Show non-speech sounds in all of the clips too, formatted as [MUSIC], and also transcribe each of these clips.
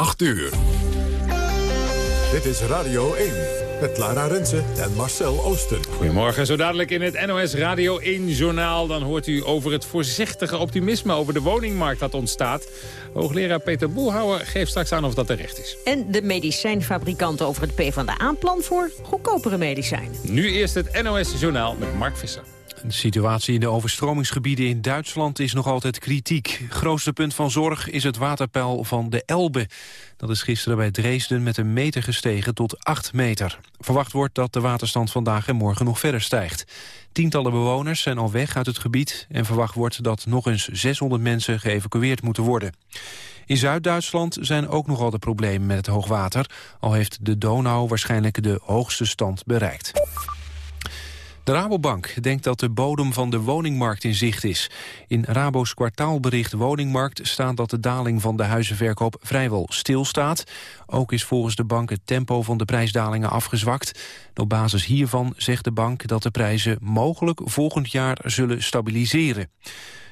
8 uur. Dit is Radio 1 met Lara Rensen en Marcel Oosten. Goedemorgen, zo dadelijk in het NOS Radio 1-journaal... dan hoort u over het voorzichtige optimisme over de woningmarkt dat ontstaat. Hoogleraar Peter Boelhouwer geeft straks aan of dat terecht is. En de medicijnfabrikanten over het PvdA-plan voor goedkopere medicijnen. Nu eerst het NOS-journaal met Mark Visser. De situatie in de overstromingsgebieden in Duitsland is nog altijd kritiek. Grootste punt van zorg is het waterpeil van de Elbe. Dat is gisteren bij Dresden met een meter gestegen tot 8 meter. Verwacht wordt dat de waterstand vandaag en morgen nog verder stijgt. Tientallen bewoners zijn al weg uit het gebied... en verwacht wordt dat nog eens 600 mensen geëvacueerd moeten worden. In Zuid-Duitsland zijn ook nogal de problemen met het hoogwater... al heeft de Donau waarschijnlijk de hoogste stand bereikt. De Rabobank denkt dat de bodem van de woningmarkt in zicht is. In Rabo's kwartaalbericht Woningmarkt staat dat de daling van de huizenverkoop vrijwel stilstaat. Ook is volgens de bank het tempo van de prijsdalingen afgezwakt. Op basis hiervan zegt de bank dat de prijzen mogelijk volgend jaar zullen stabiliseren.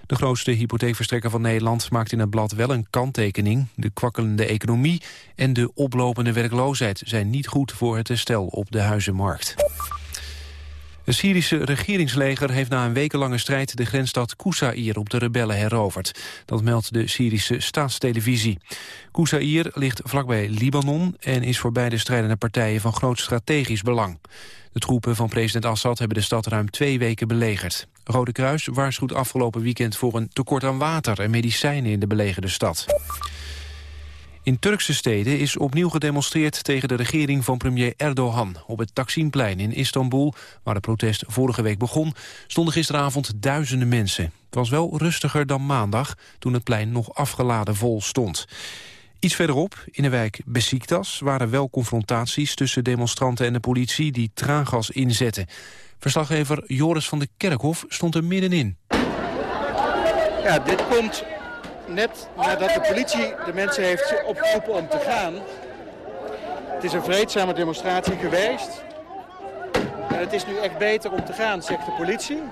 De grootste hypotheekverstrekker van Nederland maakt in het blad wel een kanttekening. De kwakkelende economie en de oplopende werkloosheid zijn niet goed voor het herstel op de huizenmarkt. Het Syrische regeringsleger heeft na een wekenlange strijd de grensstad Koussair op de rebellen heroverd. Dat meldt de Syrische staatstelevisie. Koussair ligt vlakbij Libanon en is voor beide strijdende partijen van groot strategisch belang. De troepen van president Assad hebben de stad ruim twee weken belegerd. Rode Kruis waarschuwt afgelopen weekend voor een tekort aan water en medicijnen in de belegerde stad. In Turkse steden is opnieuw gedemonstreerd tegen de regering van premier Erdogan. Op het Taksimplein in Istanbul, waar de protest vorige week begon, stonden gisteravond duizenden mensen. Het was wel rustiger dan maandag, toen het plein nog afgeladen vol stond. Iets verderop, in de wijk Besiktas, waren wel confrontaties tussen demonstranten en de politie die traangas inzetten. Verslaggever Joris van de Kerkhof stond er middenin. Ja, dit komt net nadat de politie de mensen heeft opgeroepen om te gaan. Het is een vreedzame demonstratie geweest. En het is nu echt beter om te gaan, zegt de politie.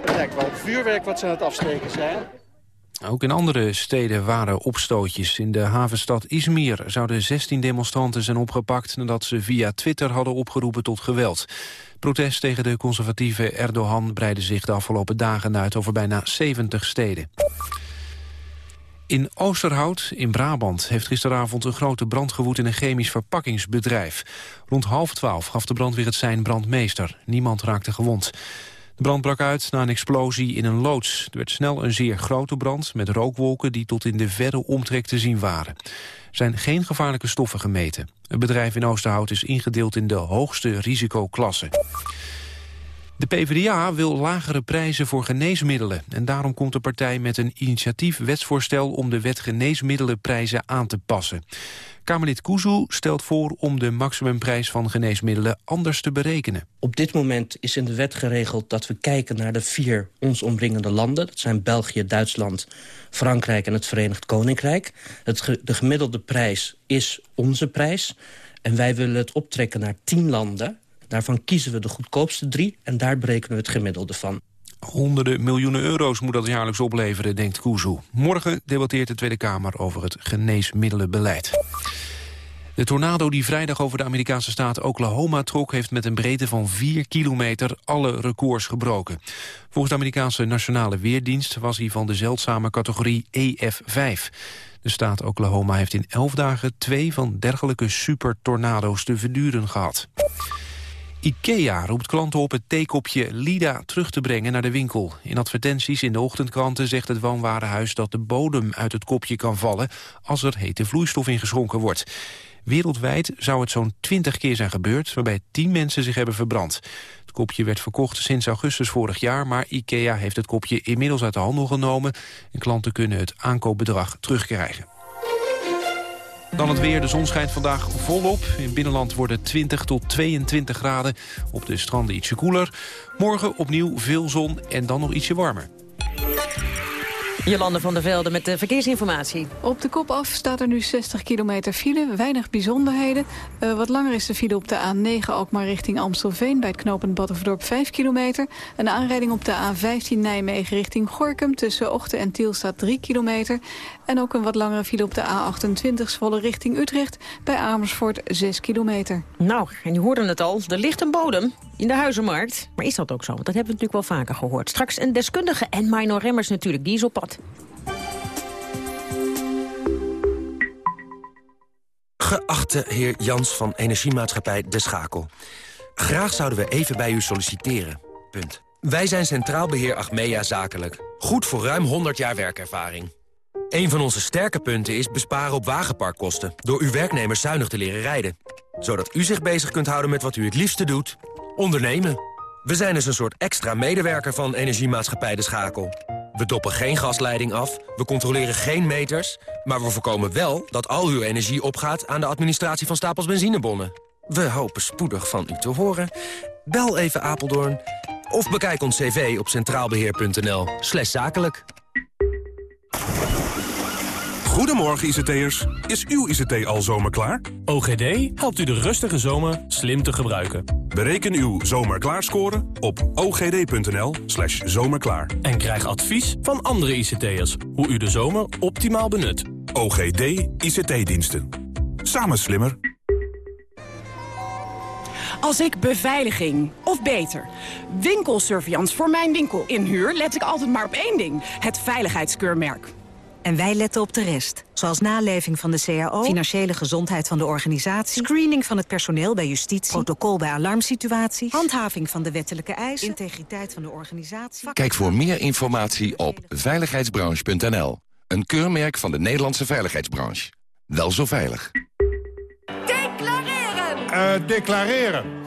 Het lijkt wel vuurwerk wat ze aan het afsteken zijn. Ook in andere steden waren opstootjes. In de havenstad Izmir zouden 16 demonstranten zijn opgepakt... nadat ze via Twitter hadden opgeroepen tot geweld. Protest tegen de conservatieve Erdogan breidde zich de afgelopen dagen uit over bijna 70 steden. In Oosterhout in Brabant heeft gisteravond een grote brand gewoed in een chemisch verpakkingsbedrijf. Rond half twaalf gaf de brandweer het zijn brandmeester. Niemand raakte gewond. Brand brak uit na een explosie in een loods. Er werd snel een zeer grote brand met rookwolken die tot in de verre omtrek te zien waren. Er zijn geen gevaarlijke stoffen gemeten. Het bedrijf in Oosterhout is ingedeeld in de hoogste risicoklasse. De PvdA wil lagere prijzen voor geneesmiddelen. En daarom komt de partij met een initiatief wetsvoorstel... om de wet geneesmiddelenprijzen aan te passen. Kamerlid Kuzu stelt voor om de maximumprijs van geneesmiddelen anders te berekenen. Op dit moment is in de wet geregeld dat we kijken naar de vier ons omringende landen. Dat zijn België, Duitsland, Frankrijk en het Verenigd Koninkrijk. Het de gemiddelde prijs is onze prijs. En wij willen het optrekken naar tien landen. Daarvan kiezen we de goedkoopste drie en daar berekenen we het gemiddelde van. Honderden miljoenen euro's moet dat jaarlijks opleveren, denkt Kuzu. Morgen debatteert de Tweede Kamer over het geneesmiddelenbeleid. De tornado die vrijdag over de Amerikaanse staat Oklahoma trok... heeft met een breedte van 4 kilometer alle records gebroken. Volgens de Amerikaanse Nationale Weerdienst... was hij van de zeldzame categorie EF5. De staat Oklahoma heeft in 11 dagen twee van dergelijke supertornado's te verduren gehad. IKEA roept klanten op het theekopje Lida terug te brengen naar de winkel. In advertenties in de ochtendkranten zegt het woonwarenhuis dat de bodem uit het kopje kan vallen als er hete vloeistof in geschonken wordt. Wereldwijd zou het zo'n 20 keer zijn gebeurd, waarbij 10 mensen zich hebben verbrand. Het kopje werd verkocht sinds augustus vorig jaar, maar IKEA heeft het kopje inmiddels uit de handel genomen en klanten kunnen het aankoopbedrag terugkrijgen. Dan het weer. De zon schijnt vandaag volop. In het binnenland worden 20 tot 22 graden. Op de stranden ietsje koeler. Morgen opnieuw veel zon en dan nog ietsje warmer. Jolande van der Velde met de verkeersinformatie. Op de kop af staat er nu 60 kilometer file, weinig bijzonderheden. Uh, wat langer is de file op de A9 Alkmaar richting Amstelveen... bij het knooppunt Battenverdorp 5 kilometer. Een aanrijding op de A15 Nijmegen richting Gorkum... tussen Ochten en Tiel staat 3 kilometer. En ook een wat langere file op de A28 Zwolle richting Utrecht... bij Amersfoort 6 kilometer. Nou, en je hoorde het al, er ligt een bodem in de huizenmarkt. Maar is dat ook zo? Want dat hebben we natuurlijk wel vaker gehoord. Straks een deskundige en Mino Remmers natuurlijk, die is op pad. Geachte heer Jans van Energiemaatschappij De Schakel. Graag zouden we even bij u solliciteren. Punt. Wij zijn Centraal Beheer Achmea Zakelijk. Goed voor ruim 100 jaar werkervaring. Een van onze sterke punten is besparen op wagenparkkosten... door uw werknemers zuinig te leren rijden. Zodat u zich bezig kunt houden met wat u het liefste doet. Ondernemen. We zijn dus een soort extra medewerker van Energiemaatschappij De Schakel. We doppen geen gasleiding af, we controleren geen meters... maar we voorkomen wel dat al uw energie opgaat... aan de administratie van stapels benzinebonnen. We hopen spoedig van u te horen. Bel even Apeldoorn of bekijk ons cv op centraalbeheer.nl zakelijk. Goedemorgen ICT'ers. Is uw ICT al zomerklaar? OGD helpt u de rustige zomer slim te gebruiken. Bereken uw zomerklaarscore op ogd.nl slash zomerklaar. En krijg advies van andere ICT'ers hoe u de zomer optimaal benut. OGD ICT-diensten. Samen slimmer. Als ik beveiliging, of beter, winkelsurveillance voor mijn winkel inhuur... let ik altijd maar op één ding, het veiligheidskeurmerk. En wij letten op de rest. Zoals naleving van de CAO, financiële gezondheid van de organisatie... screening van het personeel bij justitie, protocol bij alarmsituaties... handhaving van de wettelijke eisen, integriteit van de organisatie... Kijk voor meer informatie op veiligheidsbranche.nl. Een keurmerk van de Nederlandse veiligheidsbranche. Wel zo veilig. Declareren! Uh, declareren.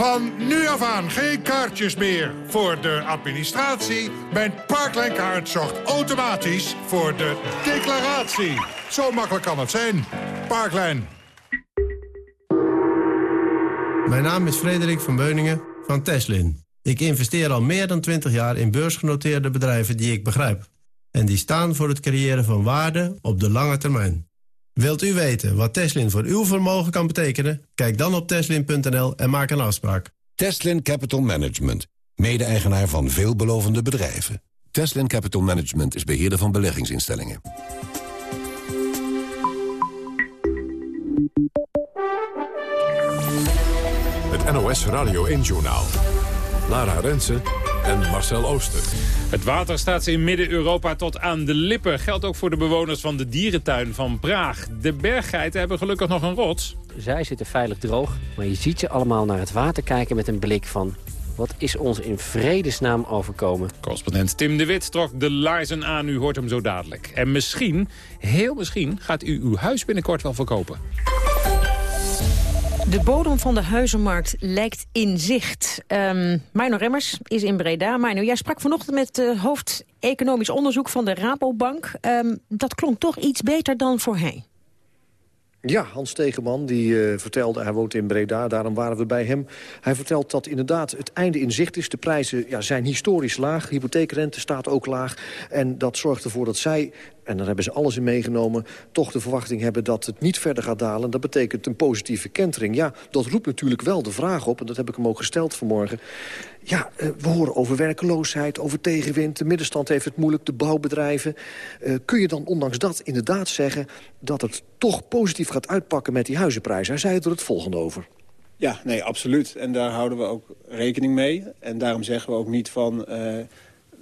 Van nu af aan geen kaartjes meer voor de administratie. Mijn Parkline zorgt automatisch voor de declaratie. Zo makkelijk kan het zijn. Parklijn. Mijn naam is Frederik van Beuningen van Teslin. Ik investeer al meer dan 20 jaar in beursgenoteerde bedrijven die ik begrijp. En die staan voor het creëren van waarde op de lange termijn. Wilt u weten wat Teslin voor uw vermogen kan betekenen? Kijk dan op teslin.nl en maak een afspraak. Teslin Capital Management, mede-eigenaar van veelbelovende bedrijven. Teslin Capital Management is beheerder van beleggingsinstellingen. Het NOS Radio 1-journaal. Lara Rensen en Marcel Ooster. Het water staat in Midden-Europa tot aan de lippen. Geldt ook voor de bewoners van de dierentuin van Praag. De berggeiten hebben gelukkig nog een rots. Zij zitten veilig droog, maar je ziet ze allemaal naar het water kijken met een blik van... Wat is ons in vredesnaam overkomen? Correspondent Tim de Wit trok de laarzen aan. U hoort hem zo dadelijk. En misschien, heel misschien, gaat u uw huis binnenkort wel verkopen. De bodem van de huizenmarkt lijkt in zicht. Um, Remmers is in Breda. Mino, jij sprak vanochtend met het hoofd economisch onderzoek van de Rabobank. Um, dat klonk toch iets beter dan voorheen. Ja, Hans Tegenman die uh, vertelde, hij woont in Breda, daarom waren we bij hem. Hij vertelt dat inderdaad het einde in zicht is. De prijzen ja, zijn historisch laag, hypotheekrente staat ook laag. En dat zorgt ervoor dat zij en daar hebben ze alles in meegenomen... toch de verwachting hebben dat het niet verder gaat dalen. Dat betekent een positieve kentering. Ja, dat roept natuurlijk wel de vraag op, en dat heb ik hem ook gesteld vanmorgen. Ja, eh, we horen over werkeloosheid, over tegenwind. De middenstand heeft het moeilijk, de bouwbedrijven. Uh, kun je dan ondanks dat inderdaad zeggen... dat het toch positief gaat uitpakken met die huizenprijzen? Hij zei er het volgende over. Ja, nee, absoluut. En daar houden we ook rekening mee. En daarom zeggen we ook niet van... Uh,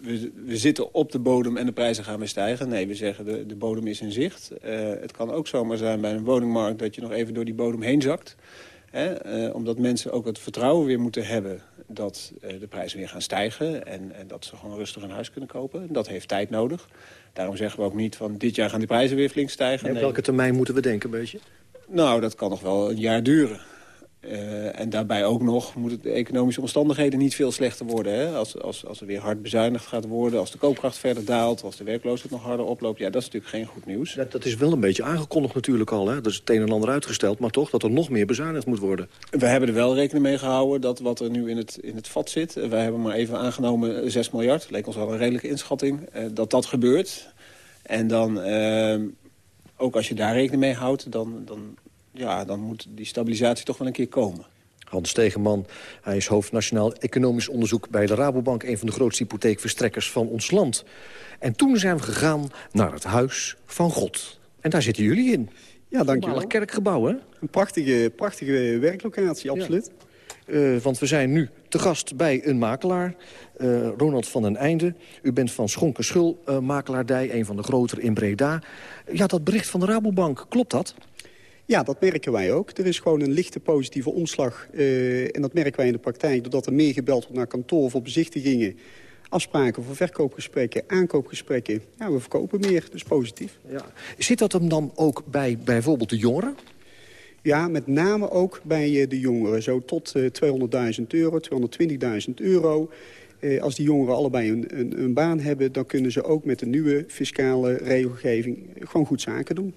we, we, zitten op de bodem en de prijzen gaan weer stijgen. Nee, we zeggen de, de bodem is in zicht. Uh, het kan ook zomaar zijn bij een woningmarkt dat je nog even door die bodem heen zakt. Hè? Uh, omdat mensen ook het vertrouwen weer moeten hebben dat uh, de prijzen weer gaan stijgen. En, en, dat ze gewoon rustig een huis kunnen kopen. Dat heeft tijd nodig. Daarom zeggen we ook niet van dit jaar gaan die prijzen weer flink stijgen. En op welke termijn moeten we denken een beetje? Nou, dat kan nog wel een jaar duren. Uh, en daarbij ook nog moeten de economische omstandigheden niet veel slechter worden. Hè? Als, als, als er weer hard bezuinigd gaat worden, als de koopkracht verder daalt... als de werkloosheid nog harder oploopt, ja, dat is natuurlijk geen goed nieuws. Dat, dat is wel een beetje aangekondigd natuurlijk al. Hè? Dat is het een en ander uitgesteld, maar toch dat er nog meer bezuinigd moet worden. We hebben er wel rekening mee gehouden dat wat er nu in het, in het vat zit... wij hebben maar even aangenomen 6 miljard, leek ons wel een redelijke inschatting... Uh, dat dat gebeurt. En dan, uh, ook als je daar rekening mee houdt... dan, dan ja, dan moet die stabilisatie toch wel een keer komen. Hans Stegenman, hij is hoofd Nationaal Economisch Onderzoek bij de Rabobank... een van de grootste hypotheekverstrekkers van ons land. En toen zijn we gegaan naar het Huis van God. En daar zitten jullie in. Ja, dankjewel. Een kerkgebouw, hè? Een prachtige, prachtige werklocatie, absoluut. Ja. Uh, want we zijn nu te gast bij een makelaar, uh, Ronald van den Einde. U bent van Schonken Schul uh, makelaardij, een van de grotere in Breda. Ja, dat bericht van de Rabobank, klopt dat? Ja, dat merken wij ook. Er is gewoon een lichte positieve omslag. Uh, en dat merken wij in de praktijk doordat er meer gebeld wordt naar kantoor voor bezichtigingen. Afspraken voor verkoopgesprekken, aankoopgesprekken. Ja, we verkopen meer, dus positief. Ja. Zit dat hem dan ook bij bijvoorbeeld de jongeren? Ja, met name ook bij de jongeren. Zo tot uh, 200.000 euro, 220.000 euro. Uh, als die jongeren allebei een, een, een baan hebben... dan kunnen ze ook met de nieuwe fiscale regelgeving gewoon goed zaken doen.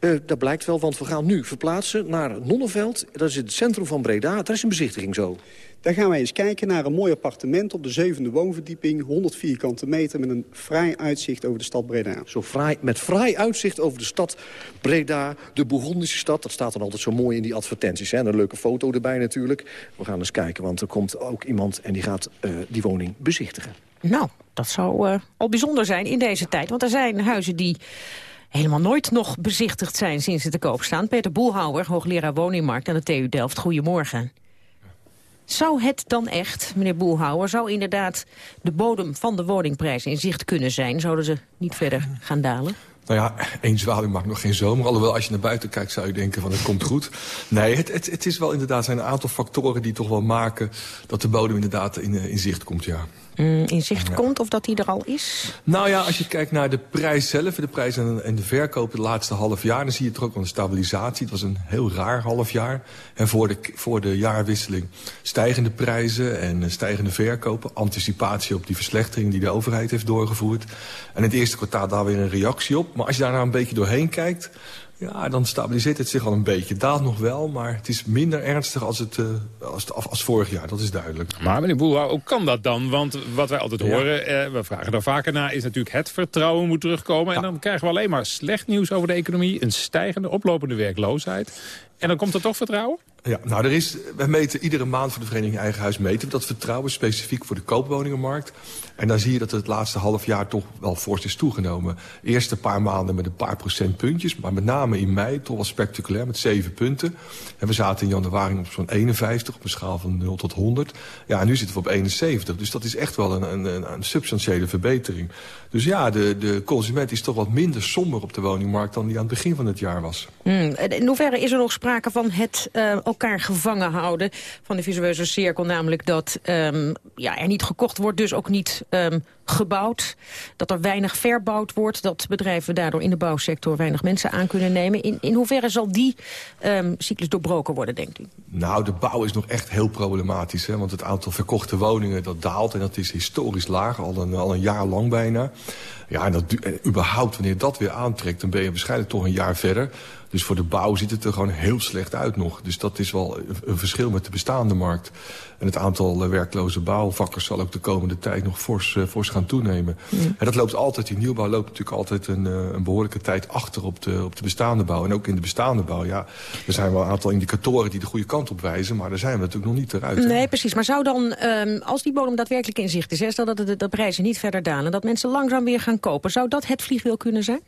Uh, dat blijkt wel, want we gaan nu verplaatsen naar Nonneveld. Dat is het centrum van Breda. Daar is een bezichtiging zo. Daar gaan wij eens kijken naar een mooi appartement op de zevende woonverdieping. 100 vierkante meter met een fraai uitzicht over de stad Breda. Zo fraai, met fraai uitzicht over de stad Breda, de Bourgondische stad. Dat staat dan altijd zo mooi in die advertenties. Hè? een leuke foto erbij natuurlijk. We gaan eens kijken, want er komt ook iemand en die gaat uh, die woning bezichtigen. Nou, dat zou uh, al bijzonder zijn in deze tijd. Want er zijn huizen die helemaal nooit nog bezichtigd zijn sinds ze te koop staan. Peter Boelhouwer, hoogleraar woningmarkt aan de TU Delft. Goedemorgen. Zou het dan echt, meneer Boelhouwer, zou inderdaad de bodem van de woningprijs in zicht kunnen zijn? Zouden ze niet verder gaan dalen? Nou ja, één zwaluw maakt nog geen zomer. Alhoewel, als je naar buiten kijkt, zou je denken van het komt goed. Nee, het, het, het is wel inderdaad zijn een aantal factoren die toch wel maken... dat de bodem inderdaad in, in zicht komt, ja. Mm, in zicht ja. komt of dat die er al is? Nou ja, als je kijkt naar de prijs zelf, de prijs en, de verkoop het laatste half jaar... dan zie je toch ook een stabilisatie. Het was een heel raar half jaar. En voor de, voor de jaarwisseling stijgende prijzen en stijgende verkopen. Anticipatie op die verslechtering die de overheid heeft doorgevoerd. En het eerste kwartaal daar weer een reactie op. Maar als je daar nou een beetje doorheen kijkt... Ja, dan stabiliseert het zich al een beetje. Het daalt nog wel, maar het is minder ernstig als, het, uh, als, als vorig jaar. Dat is duidelijk. Maar meneer Boelhouw, hoe kan dat dan? Want wat wij altijd horen, eh, we vragen daar vaker naar... is natuurlijk het vertrouwen moet terugkomen. Ja. En dan krijgen we alleen maar slecht nieuws over de economie. Een stijgende, oplopende werkloosheid. En dan komt er toch vertrouwen? Ja, nou, er is, we meten iedere maand voor de Vereniging Eigen Huis meten dat vertrouwen specifiek voor de koopwoningenmarkt. En dan zie je dat het, laatste half jaar toch wel fors is toegenomen. Eerst een paar maanden met een paar procentpuntjes, maar met name in mei toch wel spectaculair met 7 punten. En we zaten in januari op zo'n 51 op een schaal van 0 tot 100. Ja, en nu zitten we op 71, dus dat is echt wel een, een, een substantiële verbetering. Dus ja, de, de consument is toch wat minder somber op de woningmarkt dan die aan het begin van het jaar was. Hmm, in hoeverre is er nog sprake van het uh, elkaar gevangen houden van de visueuze cirkel? Namelijk dat um, ja, er niet gekocht wordt, dus ook niet um, gebouwd. Dat er weinig verbouwd wordt. Dat bedrijven daardoor in de bouwsector weinig mensen aan kunnen nemen. In, in hoeverre zal die um, cyclus doorbroken worden, denkt u? Nou, de bouw is nog echt heel problematisch. Hè? Want het aantal verkochte woningen dat daalt. En dat is historisch laag, al een, al een jaar lang bijna. Ja, en dat, überhaupt, wanneer dat weer aantrekt... dan ben je waarschijnlijk toch een jaar verder. Dus voor de bouw ziet het er gewoon heel slecht uit nog. Dus dat is wel een verschil met de bestaande markt. En het aantal werkloze bouwvakkers zal ook de komende tijd nog fors, uh, fors gaan toenemen. Ja. En dat loopt altijd, die nieuwbouw loopt natuurlijk altijd een, uh, een behoorlijke tijd achter op de, op de bestaande bouw. En ook in de bestaande bouw, ja, er zijn wel een aantal indicatoren die de goede kant op wijzen. Maar daar zijn we natuurlijk nog niet eruit. Nee, hè? precies. Maar zou dan, um, als die bodem daadwerkelijk in zicht is, hè, stel dat de, de prijzen niet verder dalen, dat mensen langzaam weer gaan kopen, zou dat het vliegwiel kunnen zijn?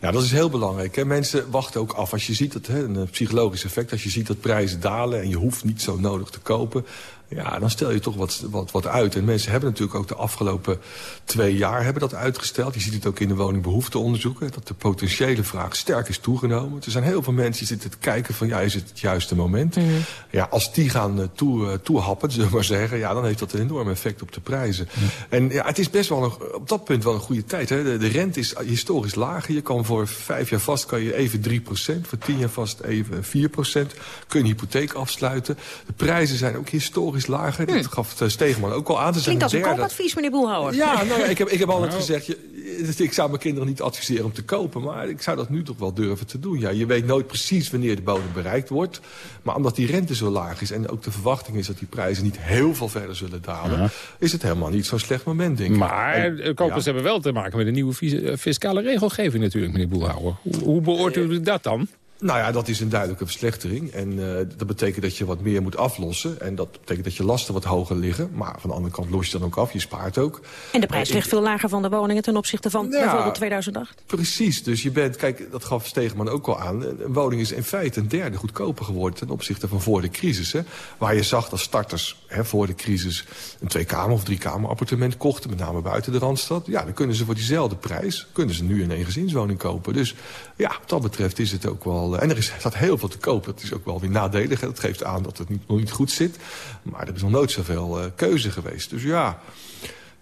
Ja, dat is heel belangrijk. Hè. Mensen wachten ook af. Als je ziet dat, hè, een psychologisch effect, als je ziet dat prijzen dalen... en je hoeft niet zo nodig te kopen... Ja, dan stel je toch wat, wat, wat uit. En mensen hebben natuurlijk ook de afgelopen twee jaar hebben dat uitgesteld. Je ziet het ook in de woningbehoefteonderzoeken. Dat de potentiële vraag sterk is toegenomen. Er zijn heel veel mensen die zitten te kijken van... ja, is het het juiste moment? Mhm. Ja, als die gaan uh, toe, uh, toehappen, zullen we maar zeggen... ja, dan heeft dat een enorm effect op de prijzen. En ja, het is best wel een, op dat punt wel een goede tijd. Hè? De, de rente is historisch lager. Je kan voor vijf jaar vast kan je even 3% Voor tien jaar vast even 4% Kun je een hypotheek afsluiten. De prijzen zijn ook historisch is lager. Dat gaf Stegeman ook al aan. Ze Klinkt als een koopadvies, meneer Boelhouwer. Ja, nou ja, ik heb, ik heb [LAUGHS] altijd nou. gezegd... Je, ik zou mijn kinderen niet adviseren om te kopen... maar ik zou dat nu toch wel durven te doen. Ja, je weet nooit precies wanneer de bodem bereikt wordt. Maar omdat die rente zo laag is... en ook de verwachting is dat die prijzen niet heel veel verder zullen dalen... Ja. is het helemaal niet zo'n slecht moment, denk ik. Maar en, kopers ja. hebben wel te maken met een nieuwe fiscale regelgeving natuurlijk, meneer Boelhouwer. Hoe, hoe beoordeelt u dat dan? Nou ja, dat is een duidelijke verslechtering. En uh, dat betekent dat je wat meer moet aflossen. En dat betekent dat je lasten wat hoger liggen. Maar van de andere kant los je dan ook af, je spaart ook. En de prijs uh, ligt veel lager van de woningen ten opzichte van ja, bijvoorbeeld 2008? Precies, dus je bent, kijk, dat gaf Stegeman ook al aan. Een woning is in feite een derde goedkoper geworden ten opzichte van voor de crisis. Hè, waar je zag dat starters hè, voor de crisis een tweekamer of driekamer appartement kochten. Met name buiten de Randstad. Ja, dan kunnen ze voor diezelfde prijs, kunnen ze nu een eengezinswoning kopen. Dus ja, wat dat betreft is het ook wel en er is, staat heel veel te koop. Dat is ook wel weer nadelig. Dat geeft aan dat het niet, nog niet goed zit. Maar er is nog nooit zoveel uh, keuze geweest. Dus ja,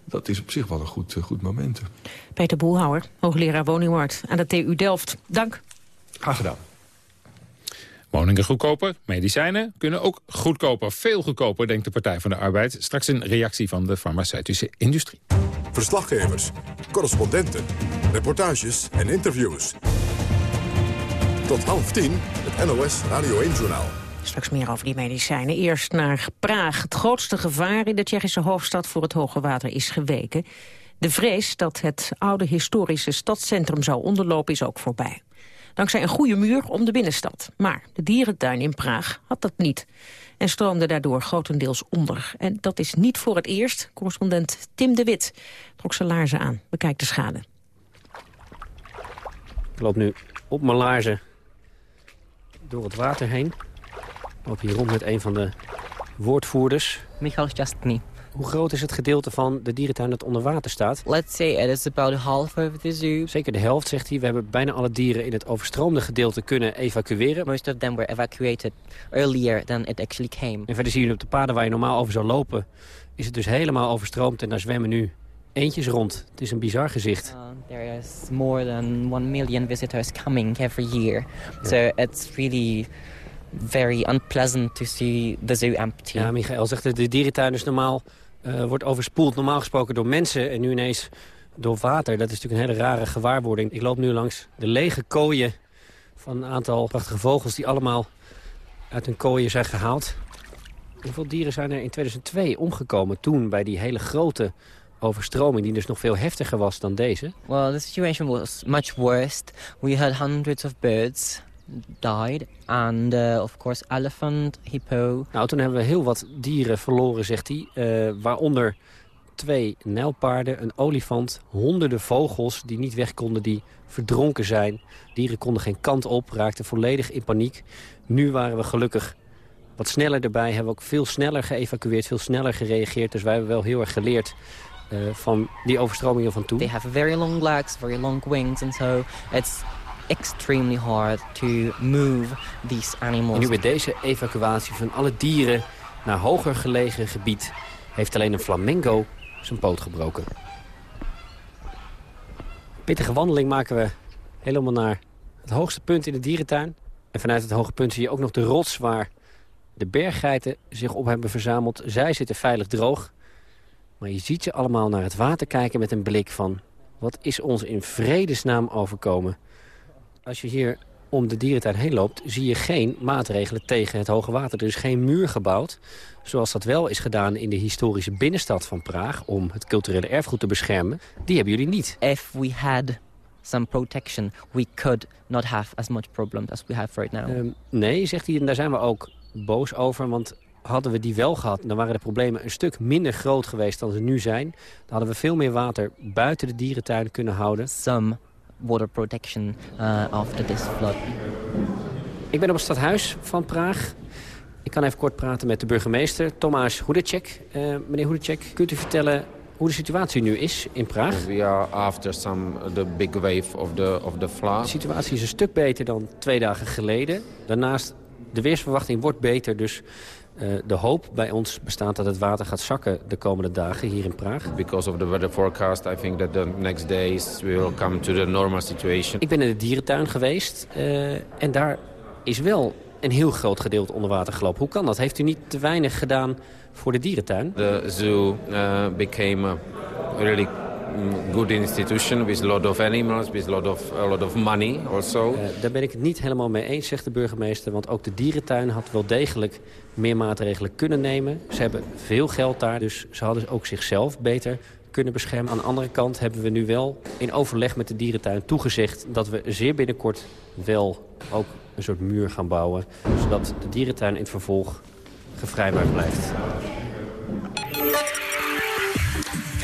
dat is op zich wel een goed, uh, goed moment. Peter Boelhouwer, hoogleraar woningmarkt aan de TU Delft. Dank. Graag gedaan. Woningen goedkoper, medicijnen kunnen ook goedkoper. Veel goedkoper, denkt de Partij van de Arbeid. Straks een reactie van de farmaceutische industrie. Verslaggevers, correspondenten, reportages en interviews. Tot half tien, het NOS Radio 1-journaal. Straks meer over die medicijnen. Eerst naar Praag. Het grootste gevaar in de Tsjechische hoofdstad voor het hoge water is geweken. De vrees dat het oude historische stadscentrum zou onderlopen is ook voorbij. Dankzij een goede muur om de binnenstad. Maar de dierentuin in Praag had dat niet. En stroomde daardoor grotendeels onder. En dat is niet voor het eerst. Correspondent Tim de Wit trok zijn laarzen aan. Bekijk de schade. Ik loop nu op mijn laarzen door het water heen. Loop hier rond met een van de woordvoerders. Michal Sjastny. Hoe groot is het gedeelte van de dierentuin dat onder water staat? Let's say it is about half of the zoo. Zeker de helft, zegt hij. We hebben bijna alle dieren in het overstroomde gedeelte kunnen evacueren. Most of them were evacuated earlier than it actually came. En verder zien jullie op de paden waar je normaal over zou lopen... is het dus helemaal overstroomd en daar zwemmen nu eentjes rond. Het is een bizar gezicht. Uh, there is more than one million visitors coming every year. So it's really very unpleasant to see the zoo empty. Ja, Michael zegt dat de dierentuin is normaal uh, wordt overspoeld. Normaal gesproken door mensen en nu ineens door water. Dat is natuurlijk een hele rare gewaarwording. Ik loop nu langs de lege kooien van een aantal prachtige vogels... die allemaal uit hun kooien zijn gehaald. Hoeveel dieren zijn er in 2002 omgekomen toen bij die hele grote overstroming die dus nog veel heftiger was dan deze? Well, the situation was much worse. We had hundreds of birds died and uh, of course elephant, hippo. Nou, toen hebben we heel wat dieren verloren, zegt hij. Uh, waaronder twee nijlpaarden, een olifant, honderden vogels die niet weg konden, die verdronken zijn. Dieren konden geen kant op, raakten volledig in paniek. Nu waren we gelukkig wat sneller erbij, hebben we ook veel sneller geëvacueerd, veel sneller gereageerd. Dus wij hebben wel heel erg geleerd uh, van die overstromingen van toen. They have very long legs, very long wings, and so it's extremely hard to move these animals. En nu bij deze evacuatie van alle dieren naar hoger gelegen gebied... heeft alleen een flamingo zijn poot gebroken. Pittige wandeling maken we helemaal naar het hoogste punt in de dierentuin. En vanuit het hoge punt zie je ook nog de rots waar de berggeiten zich op hebben verzameld. Zij zitten veilig droog. Maar je ziet ze allemaal naar het water kijken met een blik van... wat is ons in vredesnaam overkomen? Als je hier om de dierentuin heen loopt... zie je geen maatregelen tegen het hoge water. Er is geen muur gebouwd, zoals dat wel is gedaan in de historische binnenstad van Praag... om het culturele erfgoed te beschermen. Die hebben jullie niet. If we had some protection, we could not have as much problems as we have right now. Um, nee, zegt hij, en daar zijn we ook boos over, want hadden we die wel gehad, dan waren de problemen een stuk minder groot geweest dan ze nu zijn. Dan hadden we veel meer water buiten de dierentuin kunnen houden. Some water protection uh, after this flood. Ik ben op het stadhuis van Praag. Ik kan even kort praten met de burgemeester, Tomasz Hudacek. Uh, meneer Hudacek, kunt u vertellen hoe de situatie nu is in Praag? We are after some the big wave of the of the flood. De situatie is een stuk beter dan twee dagen geleden. Daarnaast, de weersverwachting wordt beter, dus de hoop bij ons bestaat dat het water gaat zakken de komende dagen hier in Praag. Because of the weather forecast, I think that the next days we will come to the normal situation. Ik ben in de dierentuin geweest uh, en daar is wel een heel groot gedeelte onder water gelopen. Hoe kan dat? Heeft u niet te weinig gedaan voor de dierentuin? The zoo uh, became a really good institution with a lot of animals, with a lot of, lot money also. Uh, daar ben ik het niet helemaal mee eens, zegt de burgemeester. Want ook de dierentuin had wel degelijk meer maatregelen kunnen nemen. Ze hebben veel geld daar, dus ze hadden ook zichzelf beter kunnen beschermen. Aan de andere kant hebben we nu wel in overleg met de dierentuin toegezegd... dat we zeer binnenkort wel ook een soort muur gaan bouwen. Zodat de dierentuin in het vervolg gevrijwaard blijft.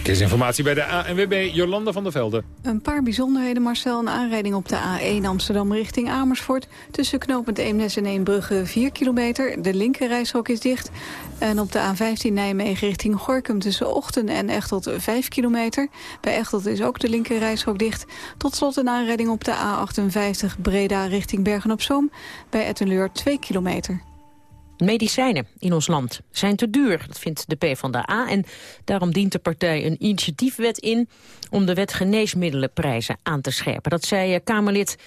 Verkeersinformatie bij de ANWB Jolanda van der Velde. Een paar bijzonderheden, Marcel. Een aanrijding op de A1 Amsterdam richting Amersfoort. Tussen knooppunt Eemnes en Eembrugge 4 kilometer. De linkerrijstrook is dicht. En op de A15 Nijmegen richting Gorkum tussen Ochten en Echtelt 5 kilometer. Bij Echtelt is ook de linkerrijstrook dicht. Tot slot een aanrijding op de A58 Breda richting Bergen-op-Zoom. Bij Ettenleur 2 kilometer. Medicijnen in ons land zijn te duur, dat vindt de PvdA. En daarom dient de partij een initiatiefwet in... om de wet geneesmiddelenprijzen aan te scherpen. Dat zei eh, Kamerlid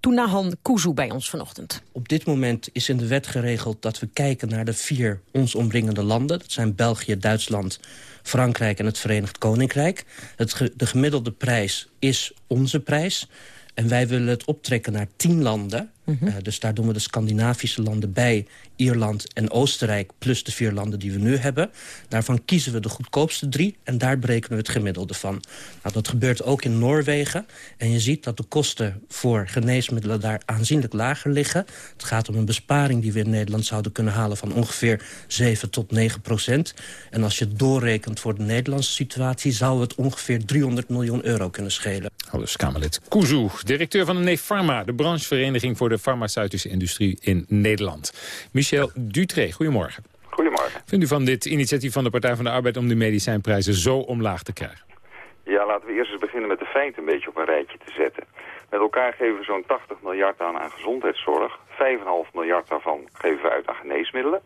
Tounahan Kuzu bij ons vanochtend. Op dit moment is in de wet geregeld dat we kijken naar de vier ons omringende landen. Dat zijn België, Duitsland, Frankrijk en het Verenigd Koninkrijk. Het de gemiddelde prijs is onze prijs. En wij willen het optrekken naar tien landen. Mhm. uh, dus daar doen we de Scandinavische landen bij. Ierland en Oostenrijk, plus de vier landen die we nu hebben. Daarvan kiezen we de goedkoopste drie en daar berekenen we het gemiddelde van. Nou, dat gebeurt ook in Noorwegen. En je ziet dat de kosten voor geneesmiddelen daar aanzienlijk lager liggen. Het gaat om een besparing die we in Nederland zouden kunnen halen... van ongeveer 7 tot 9 procent. En als je het doorrekent voor de Nederlandse situatie... zou het ongeveer 300 miljoen euro kunnen schelen. Alles Kamerlid Kuzu, directeur van de Nefarma... de branchevereniging voor de farmaceutische industrie in Nederland. Michel Dutré, goedemorgen. Goedemorgen. Vindt u van dit initiatief van de Partij van de Arbeid om de medicijnprijzen zo omlaag te krijgen? Ja, laten we eerst eens beginnen met de feiten een beetje op een rijtje te zetten. Met elkaar geven we zo'n 80 miljard aan aan gezondheidszorg. 5,5 miljard daarvan geven we uit aan geneesmiddelen.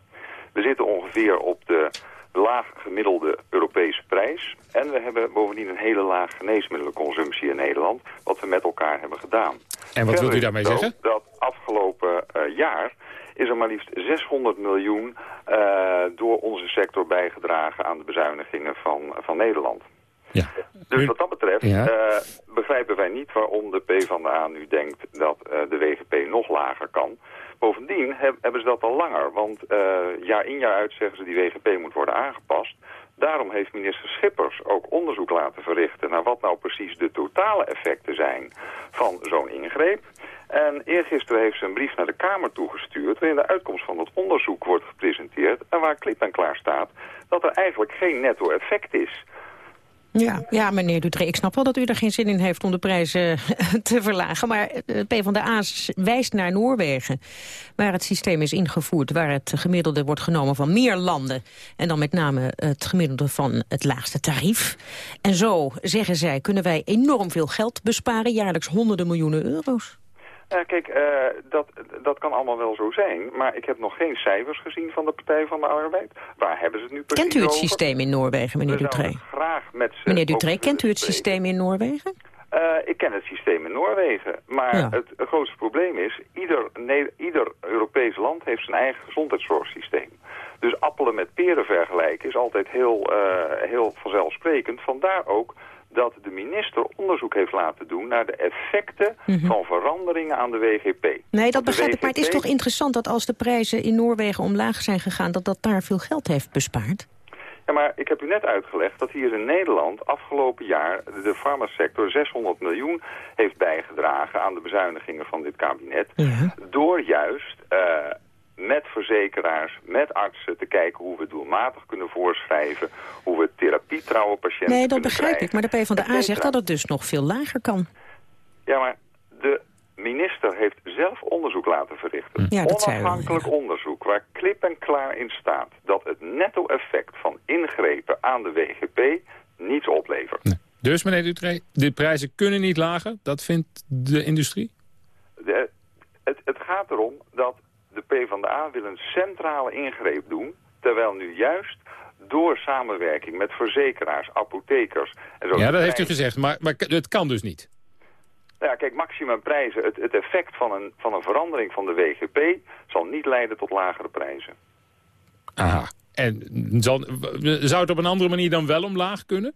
We zitten ongeveer op de laag gemiddelde Europese prijs. En we hebben bovendien een hele laag geneesmiddelenconsumptie in Nederland, wat we met elkaar hebben gedaan. En wat wilt u daarmee zeggen? Dat afgelopen uh, jaar is er maar liefst 600 miljoen uh, door onze sector bijgedragen aan de bezuinigingen van, van Nederland. Ja. Dus wat dat betreft ja. uh, begrijpen wij niet waarom de PvdA nu denkt dat uh, de WGP nog lager kan. Bovendien heb, hebben ze dat al langer, want uh, jaar in jaar uit zeggen ze die WGP moet worden aangepast. Daarom heeft minister Schippers ook onderzoek laten verrichten naar wat nou precies de totale effecten zijn van zo'n ingreep. En eergisteren heeft ze een brief naar de Kamer toegestuurd... waarin de uitkomst van het onderzoek wordt gepresenteerd... en waar klip en klaar staat dat er eigenlijk geen netto-effect is. Ja, ja, meneer Dutré, ik snap wel dat u er geen zin in heeft om de prijzen [LAUGHS] te verlagen. Maar de PvdA wijst naar Noorwegen, waar het systeem is ingevoerd... waar het gemiddelde wordt genomen van meer landen. En dan met name het gemiddelde van het laagste tarief. En zo, zeggen zij, kunnen wij enorm veel geld besparen, jaarlijks honderden miljoenen euro's. Uh, kijk, uh, dat, dat kan allemaal wel zo zijn. Maar ik heb nog geen cijfers gezien van de Partij van de Arbeid. Waar hebben ze het nu precies Kent u het over? systeem in Noorwegen, meneer Dutré? graag met ze Meneer Dutré, kent u het systeem in Noorwegen? Uh, ik ken het systeem in Noorwegen. Maar Ja. het, grootste probleem is... Ieder, ieder Europees land heeft zijn eigen gezondheidszorgsysteem. Dus appelen met peren vergelijken is altijd heel, eh, heel vanzelfsprekend. Vandaar ook dat de minister onderzoek heeft laten doen... naar de effecten Mhm. van veranderingen aan de WGP. Nee, dat begrijp ik. Maar het is toch interessant dat als de prijzen in Noorwegen omlaag zijn gegaan... dat dat daar veel geld heeft bespaard? Ja, maar ik heb u net uitgelegd dat hier in Nederland afgelopen jaar de farmasector 600 miljoen heeft bijgedragen aan de bezuinigingen van dit kabinet. Door juist eh, met verzekeraars, met artsen te kijken hoe we doelmatig kunnen voorschrijven, hoe we therapietrouwe patiënten Nee, dat kunnen begrijp ik. Maar de PvdA zegt dat het dus nog veel lager kan. Ja, maar de minister heeft zelf onderzoek laten verrichten. Ja, dat Onafhankelijk onderzoek, waar klip en klaar in staat dat het netto-effect van ingrepen aan de WGP niets oplevert. Dus meneer Dutré, de prijzen kunnen niet lager, dat vindt de industrie? De, het, het gaat erom dat de PvdA wil een centrale ingreep doen... terwijl nu juist door samenwerking met verzekeraars, apothekers... En zo ja, dat heeft u gezegd, maar, maar het kan dus niet. Nou ja, kijk, maximumprijzen, het, het effect van een, van een verandering van de WGP... zal niet leiden tot lagere prijzen. Aha. En zal, zou het op een andere manier dan wel omlaag kunnen?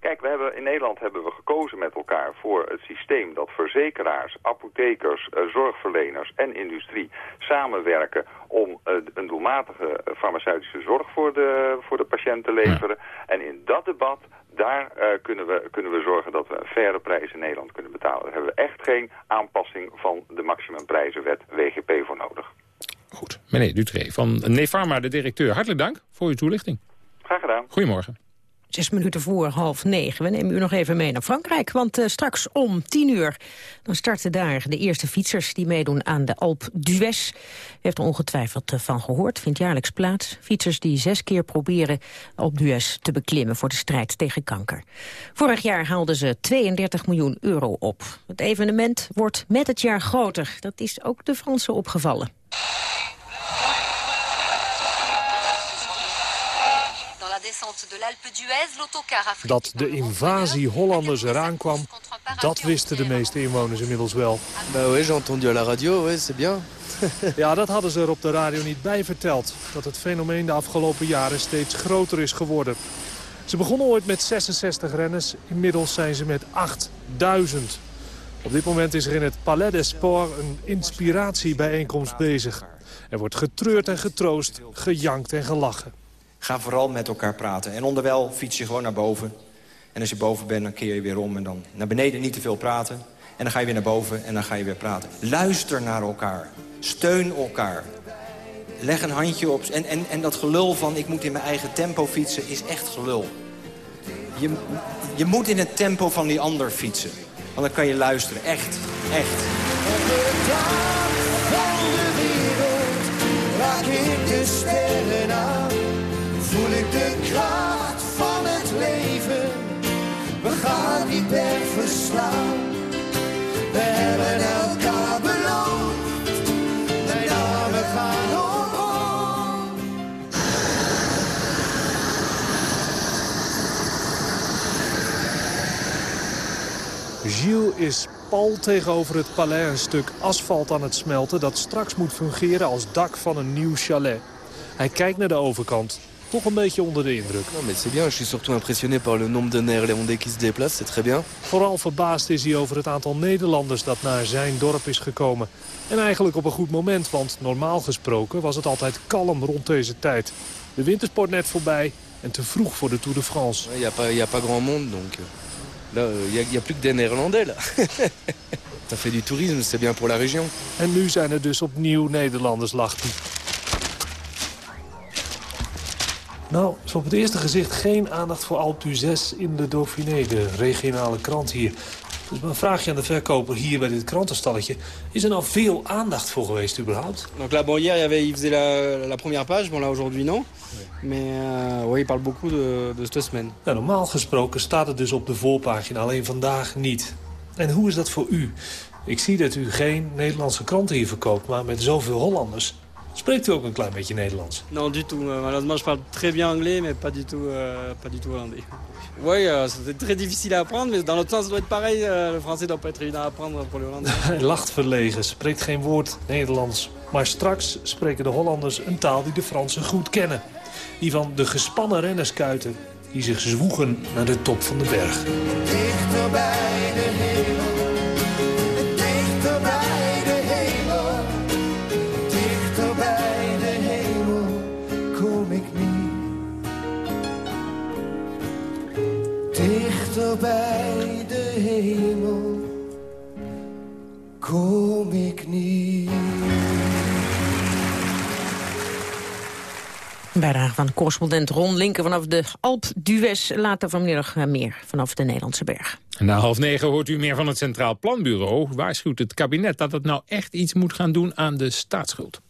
Kijk, we hebben, in Nederland hebben we gekozen met elkaar voor het systeem dat verzekeraars, apothekers, eh, zorgverleners en industrie samenwerken om eh, een doelmatige eh, farmaceutische zorg voor de, voor de patiënt te leveren. En in dat debat, daar kunnen, we, kunnen we zorgen dat we een faire prijs in Nederland kunnen betalen. Daar hebben we echt geen aanpassing van de maximumprijzenwet WGP voor nodig. Goed. Meneer Dutré van Nefarma, de directeur, hartelijk dank voor uw toelichting. Graag gedaan. Goedemorgen. Zes minuten voor half negen. We nemen u nog even mee naar Frankrijk, want uh, straks om tien uur... dan starten daar de eerste fietsers die meedoen aan de Alp d'Huez. U heeft er ongetwijfeld uh, van gehoord, vindt jaarlijks plaats. Fietsers die zes keer proberen Alp d'Huez te beklimmen... voor de strijd tegen kanker. Vorig jaar haalden ze 32 miljoen euro op. Het evenement wordt met het jaar groter. Dat is ook de Fransen opgevallen. Dat de invasie Hollanders eraan kwam, dat wisten de meeste inwoners inmiddels wel. Bah oui, j'ai entendu à la radio, oui, c'est bien. [LAUGHS] ja, dat hadden ze er op de radio niet bij verteld. Dat het fenomeen de afgelopen jaren steeds groter is geworden. Ze begonnen ooit met 66 renners, inmiddels zijn ze met 8000. Op dit moment is er in het Palais des Sports een inspiratiebijeenkomst bezig. Er wordt getreurd en getroost, gejankt en gelachen. Ga vooral met elkaar praten. En onderwijl fiets je gewoon naar boven. En als je boven bent, dan keer je weer om. En dan naar beneden niet te veel praten. En dan ga je weer naar boven en dan ga je weer praten. Luister naar elkaar. Steun elkaar. Leg een handje op. En, en, en dat gelul van ik moet in mijn eigen tempo fietsen is echt gelul. Je, je moet in het tempo van die ander fietsen. Want dan kan je luisteren. Echt. Echt. Verslaan. We hebben elkaar beloofd. Ja, we gaan omhoog. Gilles is pal tegenover het paleis een stuk asfalt aan het smelten... dat straks moet fungeren als dak van een nieuw chalet. Hij kijkt naar de overkant toch een beetje onder de indruk. Non, mais c'est bien. Je suis surtout impressionné par le nombre de Néerlandais qui se déplacent. C'est très bien. Vooral verbaasd is hij over het aantal Nederlanders dat naar zijn dorp is gekomen. En eigenlijk op een goed moment, want normaal gesproken was het altijd kalm rond deze tijd. De wintersport net voorbij en te vroeg voor de Tour de France. Il n'y a, pas, grand monde, donc euh, là, il n'y a, y a plus que des Néerlandais, là. [LAUGHS] Ça fait du tourisme, c'est bien pour la région. En nu zijn er dus opnieuw Nederlanders, lacht hij. Nou, zo op het eerste gezicht geen aandacht voor Alpe 6 in de Dauphiné, de regionale krant hier. Dus mijn vraagje aan de verkoper hier bij dit krantenstalletje... is er nou veel aandacht voor geweest überhaupt? Donc là, bon, hier, il, y avait, il faisait la, la première page. Bon, là, aujourd'hui, non. Mais euh, oui, il parle beaucoup de, de cette semaine. Normaal gesproken staat het dus op de voorpagina, alleen vandaag niet. En hoe is dat voor u? Ik zie dat u geen Nederlandse kranten hier verkoopt, maar met zoveel Hollanders. Spreekt u ook een klein beetje Nederlands? Non, du tout. Malheureusement, je parle très bien anglais, mais pas du tout, euh, pas du tout hollandais. Oui, euh, c'est très difficile à apprendre, mais dans l'autre sens, ça doit être pareil. Euh, le français doit pas être évident à apprendre pour le hollandais. [LAUGHS] Hij lacht verlegen, spreekt geen woord Nederlands. Maar straks spreken de Hollanders een taal die de Fransen goed kennen. Die van de gespannen rennerskuiten die zich zwoegen naar de top van de berg. Dichter bij de hemel. Bij de hemel kom ik niet. Bijdrage van correspondent Ron Linken vanaf de Alp d'Huez. Later vanmiddag eh, meer vanaf de Nederlandse berg. Na half negen hoort u meer van het Centraal Planbureau. Waarschuwt het kabinet dat het nou echt iets moet gaan doen aan de staatsschuld.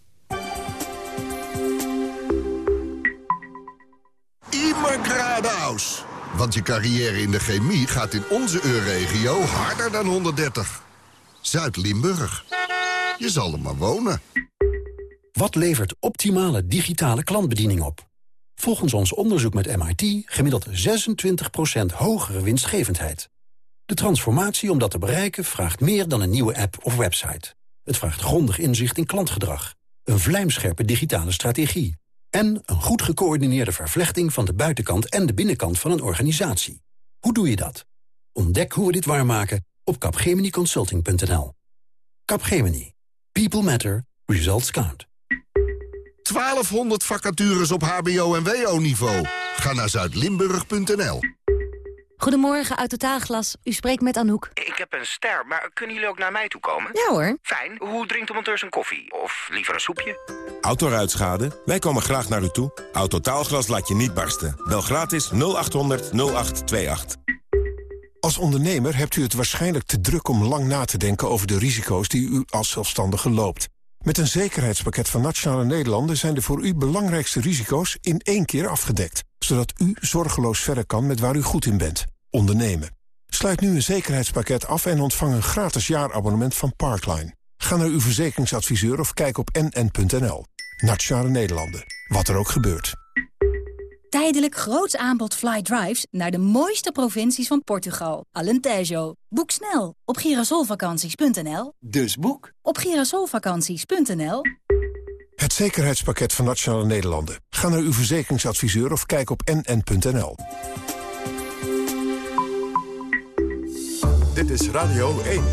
Geradeaus. Want je carrière in de chemie gaat in onze EU-regio harder dan 130. Zuid-Limburg. Je zal er maar wonen. Wat levert optimale digitale klantbediening op? Volgens ons onderzoek met MIT gemiddeld 26% hogere winstgevendheid. De transformatie om dat te bereiken vraagt meer dan een nieuwe app of website. Het vraagt grondig inzicht in klantgedrag, een vlijmscherpe digitale strategie... en een goed gecoördineerde vervlechting van de buitenkant en de binnenkant van een organisatie. Hoe doe je dat? Ontdek hoe we dit waarmaken op capgeminiconsulting.nl. Capgemini. People matter. Results count. 1200 vacatures op hbo- en wo-niveau. Ga naar zuidlimburg.nl. Goedemorgen, Autotaalglas. U spreekt met Anouk. Ik heb een ster, maar kunnen jullie ook naar mij toe komen? Ja hoor. Fijn. Hoe drinkt de monteur zijn koffie? Of liever een soepje? Autoruitschade? Wij komen graag naar u toe. Autotaalglas laat je niet barsten. Bel gratis 0800 0828. Als ondernemer hebt u het waarschijnlijk te druk om lang na te denken over de risico's die u als zelfstandige loopt. Met een zekerheidspakket van Nationale Nederlanden zijn de voor u belangrijkste risico's in één keer afgedekt. Zodat u zorgeloos verder kan met waar u goed in bent. Ondernemen. Sluit nu een zekerheidspakket af en ontvang een gratis jaarabonnement van Parkline. Ga naar uw verzekeringsadviseur of kijk op nn.nl. Nationale Nederlanden. Wat er ook gebeurt. Tijdelijk groots aanbod fly drives naar de mooiste provincies van Portugal. Alentejo. Boek snel op girasolvakanties.nl. Dus boek op girasolvakanties.nl. Het zekerheidspakket van Nationale Nederlanden. Ga naar uw verzekeringsadviseur of kijk op nn.nl. Dit is Radio 1.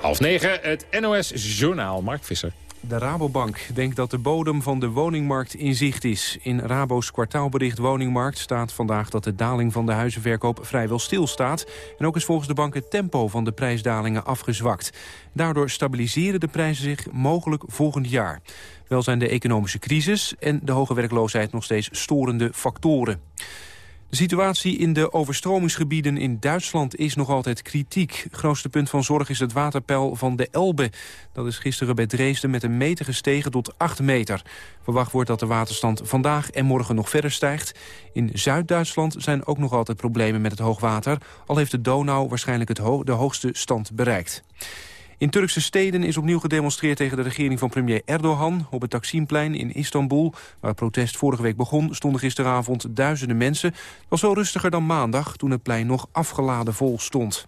Half negen, het NOS-journaal. Mark Visser. De Rabobank denkt dat de bodem van de woningmarkt in zicht is. In Rabo's kwartaalbericht Woningmarkt staat vandaag dat de daling van de huizenverkoop vrijwel stilstaat. En ook is volgens de bank het tempo van de prijsdalingen afgezwakt. Daardoor stabiliseren de prijzen zich mogelijk volgend jaar. Wel zijn de economische crisis en de hoge werkloosheid nog steeds storende factoren. De situatie in de overstromingsgebieden in Duitsland is nog altijd kritiek. Grootste punt van zorg is het waterpeil van de Elbe. Dat is gisteren bij Dresden met een meter gestegen tot 8 meter. Verwacht wordt dat de waterstand vandaag en morgen nog verder stijgt. In Zuid-Duitsland zijn ook nog altijd problemen met het hoogwater... al heeft de Donau waarschijnlijk het de hoogste stand bereikt. In Turkse steden is opnieuw gedemonstreerd tegen de regering van premier Erdogan. Op het Taksimplein in Istanbul, waar het protest vorige week begon... stonden gisteravond duizenden mensen. Het was wel rustiger dan maandag, toen het plein nog afgeladen vol stond.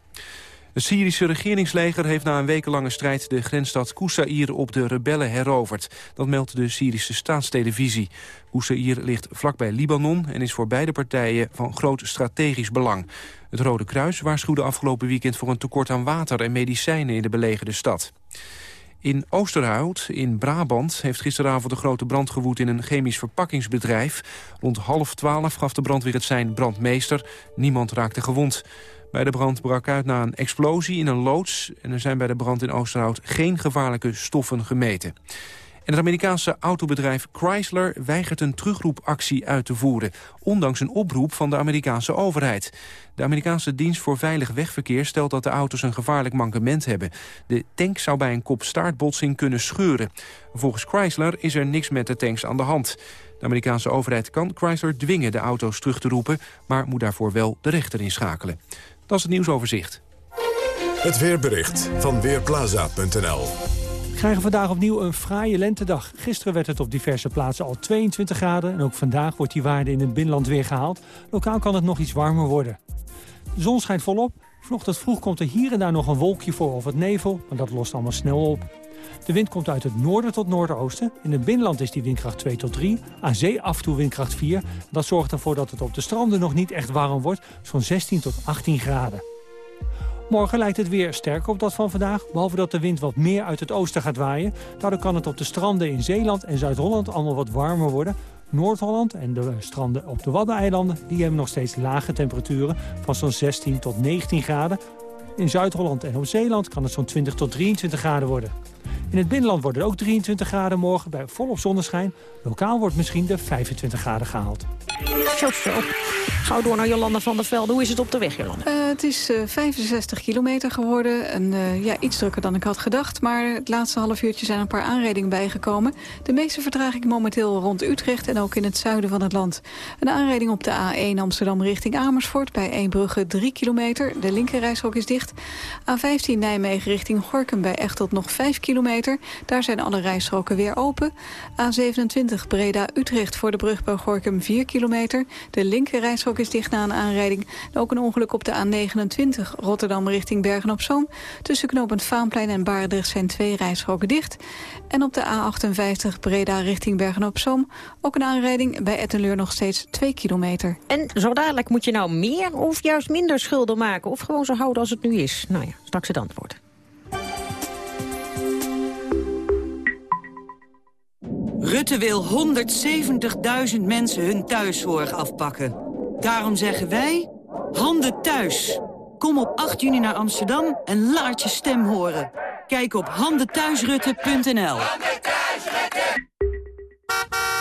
Het Syrische regeringsleger heeft na een wekenlange strijd de grensstad Koussair op de rebellen heroverd. Dat meldt de Syrische staatstelevisie. Koussair ligt vlakbij Libanon en is voor beide partijen van groot strategisch belang. Het Rode Kruis waarschuwde afgelopen weekend voor een tekort aan water en medicijnen in de belegerde stad. In Oosterhout, in Brabant, heeft gisteravond een grote brand gewoed in een chemisch verpakkingsbedrijf. Rond half twaalf gaf de brandweer het zijn brandmeester. Niemand raakte gewond. Bij de brand brak uit na een explosie in een loods... en er zijn bij de brand in Oosterhout geen gevaarlijke stoffen gemeten. En het Amerikaanse autobedrijf Chrysler weigert een terugroepactie uit te voeren... ondanks een oproep van de Amerikaanse overheid. De Amerikaanse dienst voor veilig wegverkeer stelt dat de auto's een gevaarlijk mankement hebben. De tank zou bij een kop-staartbotsing kunnen scheuren. Volgens Chrysler is er niks met de tanks aan de hand. De Amerikaanse overheid kan Chrysler dwingen de auto's terug te roepen... maar moet daarvoor wel de rechter inschakelen. Dat is het nieuwsoverzicht. Het weerbericht van Weerplaza.nl We krijgen vandaag opnieuw een fraaie lentedag. Gisteren werd het op diverse plaatsen al 22 graden... en ook vandaag wordt die waarde in het binnenland weer gehaald. Lokaal kan het nog iets warmer worden. De zon schijnt volop. Vanochtend vroeg komt er hier en daar nog een wolkje voor of het nevel... maar dat lost allemaal snel op. De wind komt uit het noorden tot noordoosten. In het binnenland is die windkracht 2 tot 3. Aan zee af en toe windkracht 4. Dat zorgt ervoor dat het op de stranden nog niet echt warm wordt. Zo'n 16 tot 18 graden. Morgen lijkt het weer sterker op dat van vandaag. Behalve dat de wind wat meer uit het oosten gaat waaien. Daardoor kan het op de stranden in Zeeland en Zuid-Holland allemaal wat warmer worden. Noord-Holland en de stranden op de Waddeneilanden... die hebben nog steeds lage temperaturen van zo'n 16 tot 19 graden. In Zuid-Holland en op Zeeland kan het zo'n 20 tot 23 graden worden. In het binnenland worden het ook 23 graden morgen bij volop zonneschijn. Lokaal wordt misschien de 25 graden gehaald. Zo, zo. Gauw door naar Jolanda van der Velde. Hoe is het op de weg, Jolanda? Uh, het is uh, 65 kilometer geworden. En, uh, ja, iets drukker dan ik had gedacht. Maar het laatste half uurtje zijn een paar aanrijdingen bijgekomen. De meeste vertraging momenteel rond Utrecht en ook in het zuiden van het land. Een aanrijding op de A1 Amsterdam richting Amersfoort. Bij Eembrugge 3 kilometer. De linkerrijstrook is dicht. A15 Nijmegen richting Gorkum bij Echtelt nog 5 kilometer. Daar zijn alle rijstroken weer open. A27 Breda-Utrecht voor de brug bij Gorkum 4 kilometer. De linkerrijstrook is dicht na een aanrijding. Ook een ongeluk op de A29 Rotterdam richting Bergen-op-Zoom. Tussen knooppunt Vaanplein en Barendrecht zijn twee rijstroken dicht. En op de A58 Breda richting Bergen-op-Zoom ook een aanrijding bij Ettenleur nog steeds 2 kilometer. En zo dadelijk moet je nou meer of juist minder schulden maken... of gewoon zo houden als het nu is? Nou ja, straks het antwoord. Rutte wil 170.000 mensen hun thuiszorg afpakken. Daarom zeggen wij, handen thuis. Kom op 8 juni naar Amsterdam en laat je stem horen. Kijk op handenthuisrutte.nl.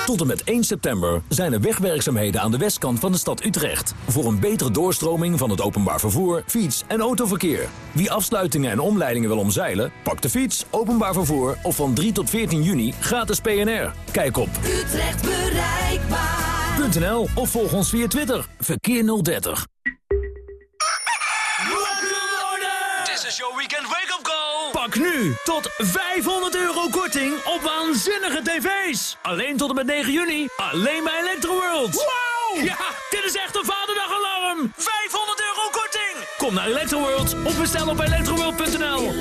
Tot en met 1 september zijn er wegwerkzaamheden aan de westkant van de stad Utrecht. Voor een betere doorstroming van het openbaar vervoer, fiets- en autoverkeer. Wie afsluitingen en omleidingen wil omzeilen, pak de fiets, openbaar vervoer of van 3 tot 14 juni gratis PNR. Kijk op Utrecht bereikbaar.nl of volg ons via Twitter. Verkeer 030. Pak nu tot 500 euro korting op waanzinnige tv's. Alleen tot en met 9 juni. Alleen bij Electroworld. Wow! Ja, dit is echt een vaderdagalarm. 500 euro korting. Kom naar Electroworld of bestel op electroworld.nl.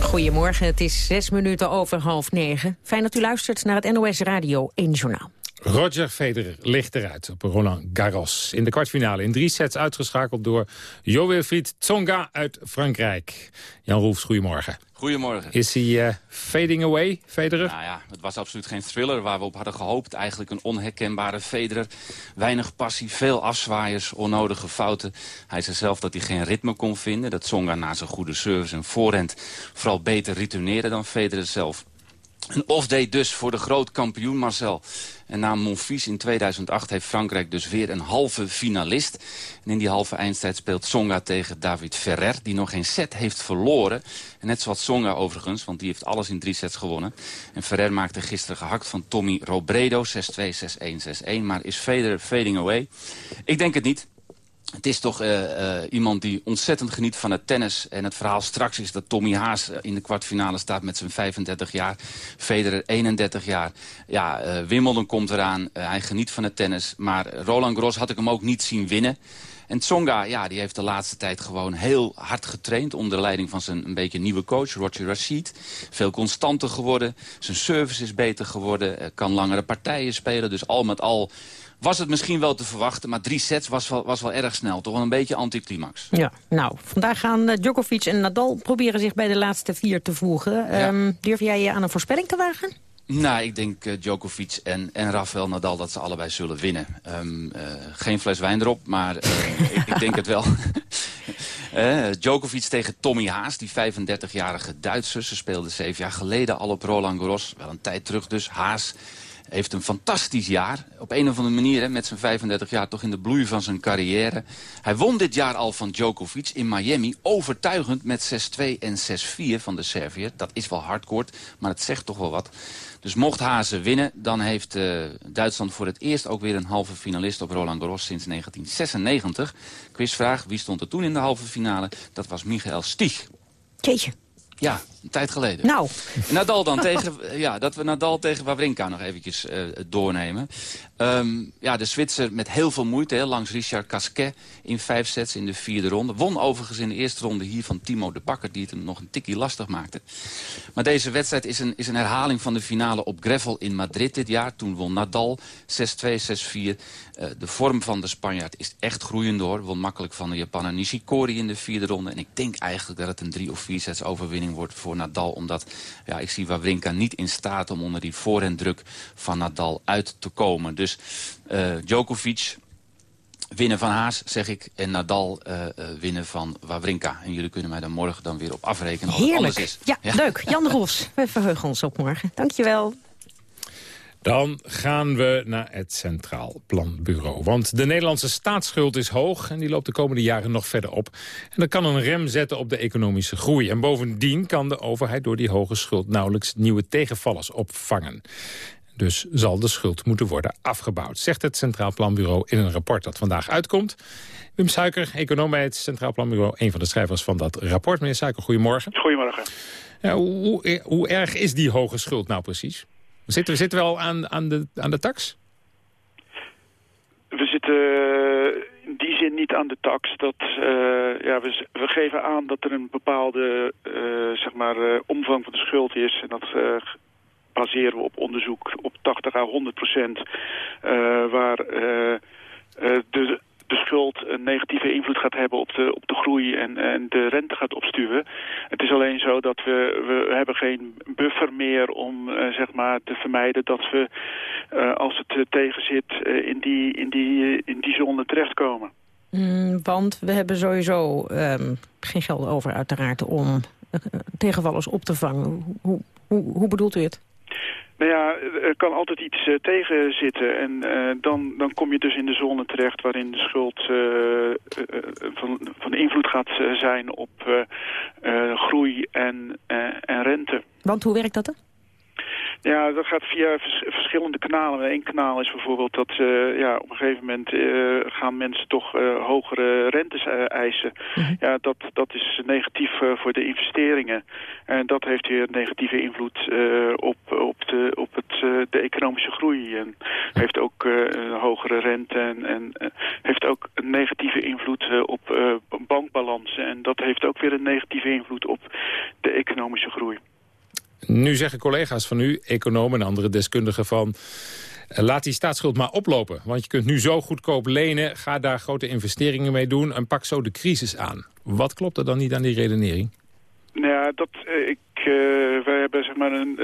Goedemorgen, het is zes minuten over half negen. Fijn dat u luistert naar het NOS Radio 1 Journaal. Roger Federer ligt eruit op Roland Garros. In de kwartfinale in drie sets uitgeschakeld door Jo-Wilfried Tsonga uit Frankrijk. Jan Roefs, goedemorgen. Goedemorgen. Is hij uh, fading away, Federer? Nou ja, het was absoluut geen thriller waar we op hadden gehoopt. Eigenlijk een onherkenbare Federer. Weinig passie, veel afzwaaiers, onnodige fouten. Hij zei zelf dat hij geen ritme kon vinden. Dat Tsonga na zijn goede service en voorhand vooral beter retourneerde dan Federer zelf. Een off-day dus voor de groot kampioen Marcel. En na Monfils in 2008 heeft Frankrijk dus weer een halve finalist. En in die halve eindstijd speelt Tsonga tegen David Ferrer... die nog geen set heeft verloren. En net zoals Tsonga overigens, want die heeft alles in drie sets gewonnen. En Ferrer maakte gisteren gehakt van Tommy Robredo. 6-2, 6-1, 6-1. Maar is Federer fading away? Ik denk het niet. Het is toch uh, uh, iemand die ontzettend geniet van het tennis. En het verhaal straks is dat Tommy Haas in de kwartfinale staat met zijn 35 jaar. Federer 31 jaar. Ja, uh, Wimbledon komt eraan. hij geniet van het tennis. Maar Roland Garros had ik hem ook niet zien winnen. En Tsonga, ja, die heeft de laatste tijd gewoon heel hard getraind... onder leiding van zijn een beetje nieuwe coach, Roger Rashid. Veel constanter geworden. Zijn service is beter geworden. kan langere partijen spelen. Dus al met al was het misschien wel te verwachten. Maar drie sets was wel, was wel erg snel. Toch wel een beetje anticlimax. Ja, nou, vandaag gaan uh, Djokovic en Nadal proberen zich bij de laatste vier te voegen. Ja. Um, durf jij je aan een voorspelling te wagen? Nou, ik denk uh, Djokovic en, en Rafael Nadal dat ze allebei zullen winnen. Um, uh, geen fles wijn erop, maar [LAUGHS] ik, ik, denk het wel. [LAUGHS] Djokovic tegen Tommy Haas, die 35-jarige Duitser. Ze speelde zeven jaar geleden al op Roland Garros. Wel een tijd terug dus. Haas heeft een fantastisch jaar. Op een of andere manier, met zijn 35 jaar, toch in de bloei van zijn carrière. Hij won dit jaar al van Djokovic in Miami. Overtuigend met 6-2 en 6-4 van de Serviër. Dat is wel hardcore, maar het zegt toch wel wat. Dus mocht Hazen winnen, dan heeft uh, Duitsland voor het eerst ook weer een halve finalist op Roland Garros sinds 1996. Quizvraag, wie stond er toen in de halve finale? Dat was Michael Stich. Jeetje. Ja, een tijd geleden. Nou. Nadal dan tegen, [LAUGHS] ja, dat we Nadal tegen Wawrinka nog eventjes uh, doornemen. Um, ja, de Zwitser met heel veel moeite, hè, langs Richard Casquet in vijf sets in de vierde ronde. Won overigens in de eerste ronde hier van Timo de Bakker, die het hem nog een tikkie lastig maakte. Maar deze wedstrijd is een, is een herhaling van de finale op Gravel in Madrid dit jaar. Toen won Nadal 6-2, 6-4. Uh, de vorm van de Spanjaard is echt groeiend door. Won makkelijk van de Japaner Nishikori in de vierde ronde. En ik denk eigenlijk dat het een drie of vier sets overwinning wordt voor Nadal. Omdat ja, ik zie Wawrinka niet in staat om onder die voorhanddruk van Nadal uit te komen. Dus uh, Djokovic winnen van Haas, zeg ik. En Nadal uh, winnen van Wawrinka. En jullie kunnen mij dan morgen dan weer op afrekenen Heerlijk. is. Ja, ja, leuk. Jan de Ros, we verheugen ons op morgen. Dankjewel. Dan gaan we naar het Centraal Planbureau. Want de Nederlandse staatsschuld is hoog en die loopt de komende jaren nog verder op. En dat kan een rem zetten op de economische groei. En bovendien kan de overheid door die hoge schuld nauwelijks nieuwe tegenvallers opvangen. Dus zal de schuld moeten worden afgebouwd, zegt het Centraal Planbureau in een rapport dat vandaag uitkomt. Wim Suiker, econoom bij het Centraal Planbureau, een van de schrijvers van dat rapport. Meneer Suiker, goedemorgen. Goedemorgen. Ja, hoe, hoe erg is die hoge schuld nou precies? Zitten we zitten wel aan, aan, de, aan de tax? We zitten in die zin niet aan de tax. Dat, uh, ja, we, we, geven aan dat er een bepaalde uh, zeg maar, uh, omvang van de schuld is. En dat baseren we op onderzoek op 80 à 100 procent. waar de de schuld een negatieve invloed gaat hebben op de, op de groei en, en de rente gaat opstuwen. Het is alleen zo dat we, we hebben geen buffer meer om zeg maar te vermijden dat we, als het tegen zit, in, die, in, die, in die zone terechtkomen. Mm, want we hebben sowieso um, geen geld over uiteraard om tegenvallers op te vangen. Hoe, hoe, hoe bedoelt u het? Nou ja, er kan altijd iets uh, tegen zitten. En uh, dan, dan kom je dus in de zone terecht waarin de schuld uh, van, van invloed gaat zijn op groei en, en rente. Want hoe werkt dat dan? Ja, dat gaat via vers verschillende kanalen. Eén kanaal is bijvoorbeeld dat uh, ja, op een gegeven moment uh, gaan mensen toch uh, hogere rentes eisen. Mm -hmm. Ja, dat, dat is negatief voor de investeringen. En dat heeft weer een negatieve invloed op, op, de, op het, de economische groei. En heeft ook hogere rente en, en heeft ook een negatieve invloed op bankbalansen. En dat heeft ook weer een negatieve invloed op de economische groei. Nu zeggen collega's van u, economen en andere deskundigen van... laat die staatsschuld maar oplopen. Want je kunt nu zo goedkoop lenen, ga daar grote investeringen mee doen... en pak zo de crisis aan. Wat klopt er dan niet aan die redenering? Nou ja, dat, ik, uh, wij hebben zeg maar een,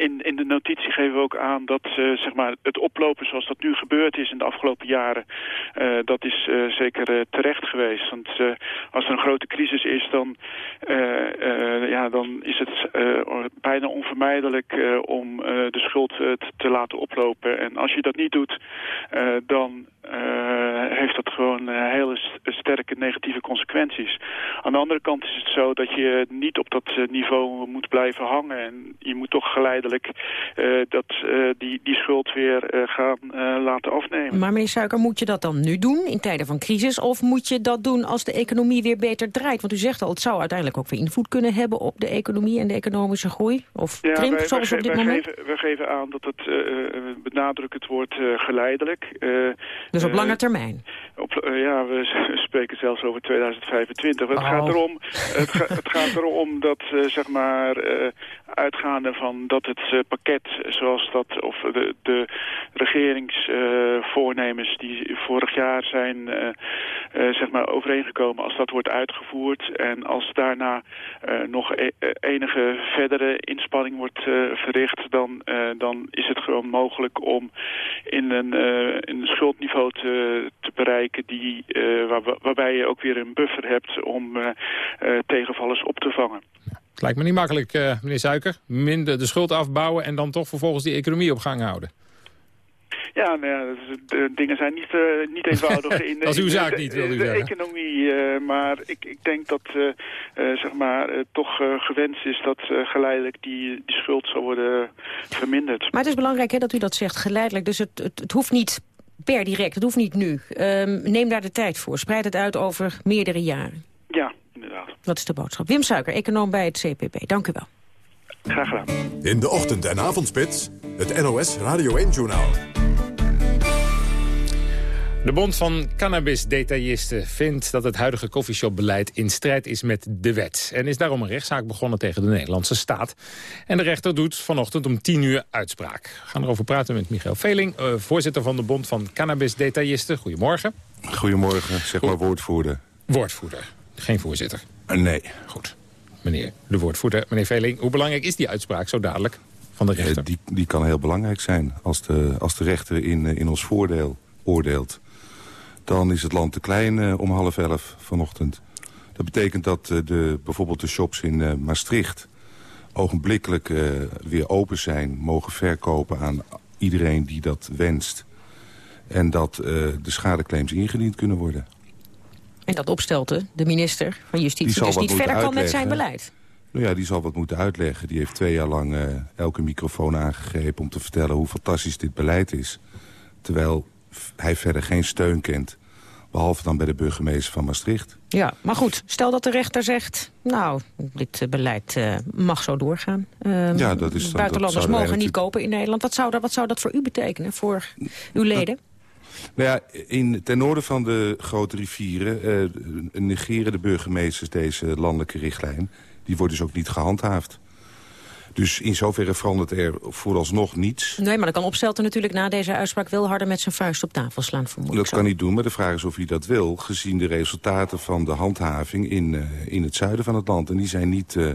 in, in de notitie geven we ook aan dat uh, zeg maar het oplopen zoals dat nu gebeurd is in de afgelopen jaren, dat is zeker terecht geweest. Want als er een grote crisis is, dan, ja, dan is het bijna onvermijdelijk om de schuld te, te laten oplopen. En als je dat niet doet, dan heeft dat gewoon hele sterke negatieve consequenties. Aan de andere kant is het zo dat je niet op dat niveau moet blijven hangen. En je moet toch geleidelijk uh, dat, uh, die, die schuld weer uh, gaan laten afnemen. Maar meneer Suiker, moet je dat dan nu doen in tijden van crisis? Of moet je dat doen als de economie weer beter draait? Want u zegt al, het zou uiteindelijk ook weer invloed kunnen hebben op de economie en de economische groei. Of ja, krimp, wij, zoals wij, op dit wij moment? Geven, wij geven aan dat het, benadruk het woord geleidelijk. dus op lange termijn? Op, ja, we [LAUGHS] spreken zelfs over 2025. Het, Oh. gaat, erom, het, ga, het gaat erom dat, zeg maar, uitgaande van dat het pakket zoals dat, of de, de regeringsvoornemens die vorig jaar zijn uh, zeg maar overeengekomen, als dat wordt uitgevoerd en als daarna nog e enige verdere inspanning wordt verricht, dan, dan is het gewoon mogelijk om in een, in een schuldniveau te, te bereiken die, waar, waarbij je ook weer een buffer hebt om tegenvallers op te vangen. Het lijkt me niet makkelijk, uh, meneer Suiker. Minder de schuld afbouwen en dan toch vervolgens die economie op gang houden. Ja, nou ja de dingen zijn niet, uh, niet eenvoudig [LAUGHS] in de, dat is uw zaak de, niet, wil u de zeggen. economie. Uh, maar ik, ik denk dat uh, zeg maar, toch gewenst is dat geleidelijk die, die schuld zal worden verminderd. Maar het is belangrijk hè, dat u dat zegt, geleidelijk. Dus het, het, het hoeft niet per direct, het hoeft niet nu. Um, neem daar de tijd voor. Spreid het uit over meerdere jaren. Inderdaad. Dat is de boodschap. Wim Suiker, econoom bij het CPP. Dank u wel. Graag gedaan. In de ochtend- en avondspits, het NOS Radio 1-journaal. De Bond van Cannabis-detailisten vindt dat het huidige koffieshopbeleid in strijd is met de wet. En is daarom een rechtszaak begonnen tegen de Nederlandse staat. En de rechter doet vanochtend om 10 uur uitspraak. We gaan erover praten met Michael Veling, uh, voorzitter van de Bond van Cannabis-detailisten. Goedemorgen. Goedemorgen, zeg maar woordvoerder. Woordvoerder, geen voorzitter. Uh, nee. Goed. Meneer de woordvoerder, meneer Veling, hoe belangrijk is die uitspraak zo dadelijk van de rechter? Uh, die, die kan heel belangrijk zijn als de, als de rechter in, in ons voordeel oordeelt dan is het land te klein om half elf vanochtend. Dat betekent dat de, bijvoorbeeld de shops in Maastricht ogenblikkelijk weer open zijn... mogen verkopen aan iedereen die dat wenst. En dat de schadeclaims ingediend kunnen worden. En dat opstelte, de minister van Justitie, dus niet verder kan met zijn beleid. Nou ja, die zal wat moeten uitleggen. Die heeft twee jaar lang uh, elke microfoon aangegrepen... om te vertellen hoe fantastisch dit beleid is. Terwijl hij verder geen steun kent. Behalve dan bij de burgemeester van Maastricht. Ja, maar goed, stel dat de rechter zegt... nou, dit beleid uh, mag zo doorgaan. Uh, ja, dat is dan, buitenlanders dat mogen niet kopen in Nederland. Wat zou, dat, wat zou dat voor u betekenen, voor uw leden? Nou ja, in, ten noorden van de grote rivieren uh, negeren de burgemeesters deze landelijke richtlijn. Die wordt dus ook niet gehandhaafd. Dus in zoverre verandert er vooralsnog niets. Nee, maar dan kan Opstelten natuurlijk na deze uitspraak... wel harder met zijn vuist op tafel slaan, vermoedelijk. Dat kan niet doen, maar de vraag is of hij dat wil... gezien de resultaten van de handhaving in, uh, in het zuiden van het land. En die zijn niet, uh,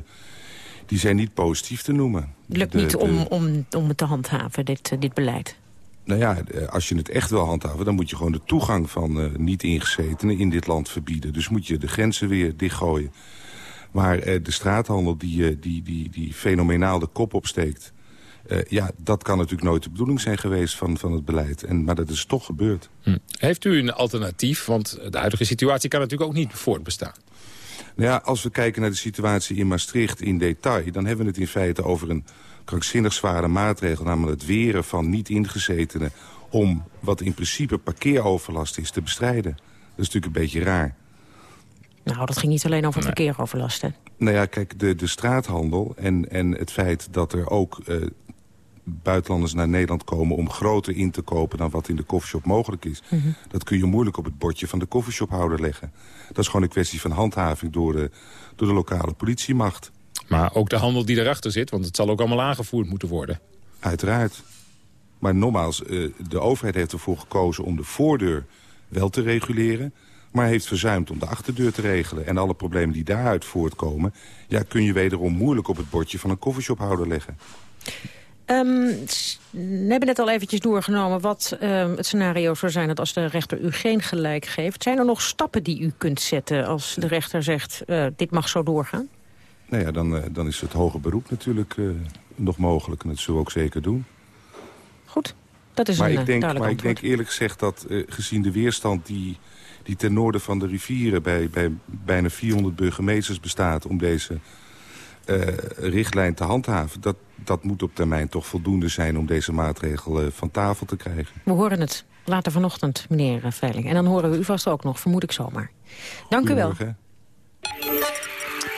die zijn niet positief te noemen. Het lukt niet om, om, om het te handhaven, dit, uh, dit beleid? Nou ja, als je het echt wil handhaven... dan moet je gewoon de toegang van niet-ingezetenen in dit land verbieden. Dus moet je de grenzen weer dichtgooien. Maar eh, de straathandel die, eh, die, die, die fenomenaal de kop opsteekt... Ja, dat kan natuurlijk nooit de bedoeling zijn geweest van, van het beleid. En, maar dat is toch gebeurd. Hm. Heeft u een alternatief? Want de huidige situatie kan natuurlijk ook niet voortbestaan. Nou ja, als we kijken naar de situatie in Maastricht in detail... dan hebben we het in feite over een krankzinnig zware maatregel... namelijk het weren van niet-ingezetenen... om wat in principe parkeeroverlast is te bestrijden. Dat is natuurlijk een beetje raar. Nou, dat ging niet alleen over nee. verkeeroverlast, hè? Nou ja, kijk, de, de straathandel en, en het feit dat er ook uh, buitenlanders naar Nederland komen... om groter in te kopen dan wat in de koffieshop mogelijk is... Mm -hmm. dat kun je moeilijk op het bordje van de koffieshophouder leggen. Dat is gewoon een kwestie van handhaving door de, door de lokale politiemacht. Maar ook de handel die erachter zit, want het zal ook allemaal aangevoerd moeten worden. Uiteraard. Maar nogmaals, uh, de overheid heeft ervoor gekozen om de voordeur wel te reguleren maar heeft verzuimd om de achterdeur te regelen. En alle problemen die daaruit voortkomen... Ja, kun je wederom moeilijk op het bordje van een koffieshophouder leggen. Um, we hebben net al eventjes doorgenomen wat um, het scenario zou zijn... dat als de rechter u geen gelijk geeft. Zijn er nog stappen die u kunt zetten als de rechter zegt... Uh, dit mag zo doorgaan? Nou ja, dan, uh, dan is het hoger beroep natuurlijk uh, nog mogelijk. En dat zullen we ook zeker doen. Goed, dat is maar een ik denk, Maar ik denk eerlijk gezegd dat gezien de weerstand... die die ten noorden van de rivieren bij, bij bijna 400 burgemeesters bestaat... om deze uh, richtlijn te handhaven. Dat, dat moet op termijn toch voldoende zijn om deze maatregel van tafel te krijgen. We horen het later vanochtend, meneer Veiling. En dan horen we u vast ook nog, vermoed ik zomaar. Dank u wel.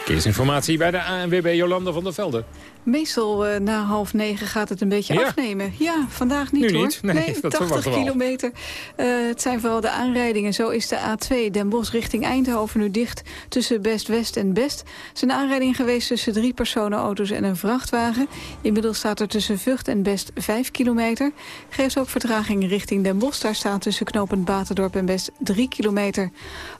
Informatie bij de ANWB Jolanda van der Velde. Meestal uh, na half negen gaat het een beetje ja. afnemen. Ja, vandaag niet nu hoor. Niet. Nee, nee [LAUGHS] dat 80 kilometer. Uh, het zijn vooral de aanrijdingen. Zo is de A2 Den Bosch richting Eindhoven nu dicht tussen Best-West en Best. Er is een aanrijding geweest tussen drie personenauto's en een vrachtwagen. Inmiddels staat er tussen Vught en Best 5 kilometer. Geeft ook vertraging richting Den Bosch. Daar staat tussen knooppunt Baterdorp en Best 3 kilometer.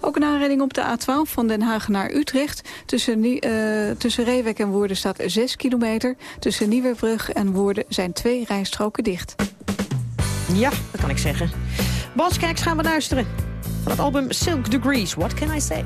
Ook een aanrijding op de A12 van Den Haag naar Utrecht. Tussen, uh, tussen Reewek en Woerden staat 6 kilometer. Tussen Nieuwebrug en Woerden zijn twee rijstroken dicht. Ja, dat kan ik zeggen. Bas Kijks gaan we luisteren. Van het album Silk Degrees, What Can I Say?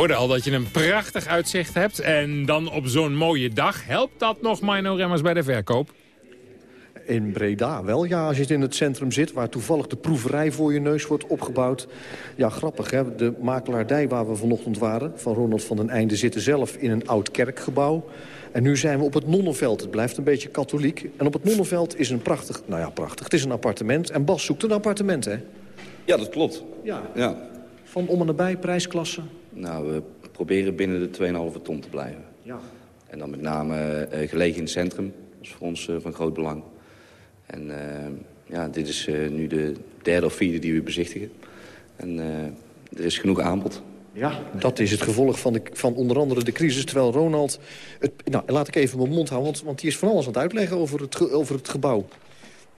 Hoorde al dat je een prachtig uitzicht hebt. En dan op zo'n mooie dag. Helpt dat nog, Mino Remmers, bij de verkoop? In Breda wel, ja, als je in het centrum zit... waar toevallig de proeverij voor je neus wordt opgebouwd. Ja, grappig, hè? De makelaardij waar we vanochtend waren... van Ronald van den Einde zitten zelf in een oud kerkgebouw. En nu zijn we op het Nonnenveld. Het blijft een beetje katholiek. En op het Nonnenveld is een prachtig... Nou ja, prachtig. Het is een appartement. En Bas zoekt een appartement, hè? Ja, dat klopt. Ja. ja. Van om en nabij, prijsklasse? Nou, we proberen binnen de 2,5 ton te blijven. Ja. En dan met name uh, gelegen in het centrum. Dat is voor ons uh, van groot belang. En uh, ja, dit is nu de derde of vierde die we bezichtigen. En er is genoeg aanbod. Ja, dat is het gevolg van, de, van onder andere de crisis. Terwijl Ronald... Het, nou, laat ik even mijn mond houden, want, want die is van alles aan het uitleggen over het, ge, over het gebouw.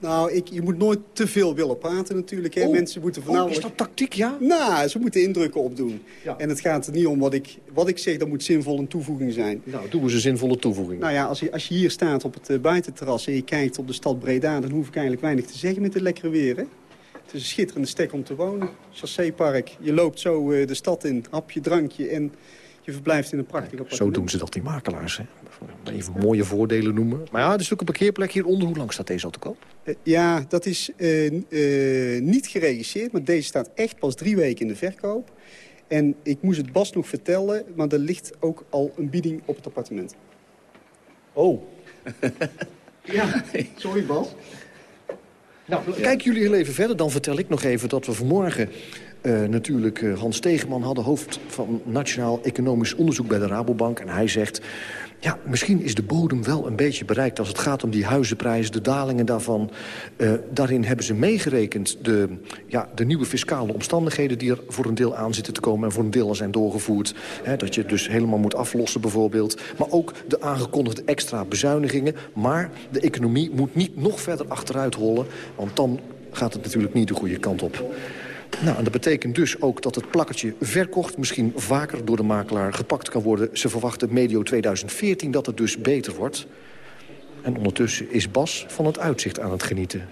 Nou, ik, je moet nooit te veel willen praten natuurlijk. Hè. Oh, Mensen moeten van oh, is dat tactiek, ja? Nou, ze moeten indrukken opdoen. Ja. En het gaat er niet om wat ik, wat ik zeg, dat moet zinvol een toevoeging zijn. Nou, doen we ze zinvolle toevoeging. Nou ja, als je, als je hier staat op het uh, buitenterras en je kijkt op de stad Breda... dan hoef ik eigenlijk weinig te zeggen met het lekkere weer, hè? Het is een schitterende stek om te wonen. Chassé-park. Je loopt zo uh, de stad in, hapje, drankje en je verblijft in een prachtig appartement. Zo doen ze dat, die makelaars. Hè? Even mooie voordelen noemen. Maar ja, er is ook een parkeerplek hieronder. Hoe lang staat deze al te koop? Uh, ja, dat is uh, uh, niet geregisseerd, maar deze staat echt pas drie weken in de verkoop. En ik moest het Bas nog vertellen, maar er ligt ook al een bieding op het appartement. Oh. [LAUGHS] ja, sorry Bas. Nou, ja. kijken jullie heel even verder. Dan vertel ik nog even dat we vanmorgen uh, natuurlijk uh, Hans Stegeman hadden... hoofd van Nationaal Economisch Onderzoek bij de Rabobank. En hij zegt, ja, misschien is de bodem wel een beetje bereikt... als het gaat om die huizenprijzen, de dalingen daarvan. Uh, daarin hebben ze meegerekend de, ja, de nieuwe fiscale omstandigheden... die er voor een deel aan zitten te komen en voor een deel al zijn doorgevoerd. Dat je het dus helemaal moet aflossen bijvoorbeeld. Maar ook de aangekondigde extra bezuinigingen. Maar de economie moet niet nog verder achteruit rollen... want dan gaat het natuurlijk niet de goede kant op. Nou, en dat betekent dus ook dat het plakkertje verkocht... misschien vaker door de makelaar gepakt kan worden. Ze verwachten medio 2014 dat het dus beter wordt. En ondertussen is Bas van het uitzicht aan het genieten.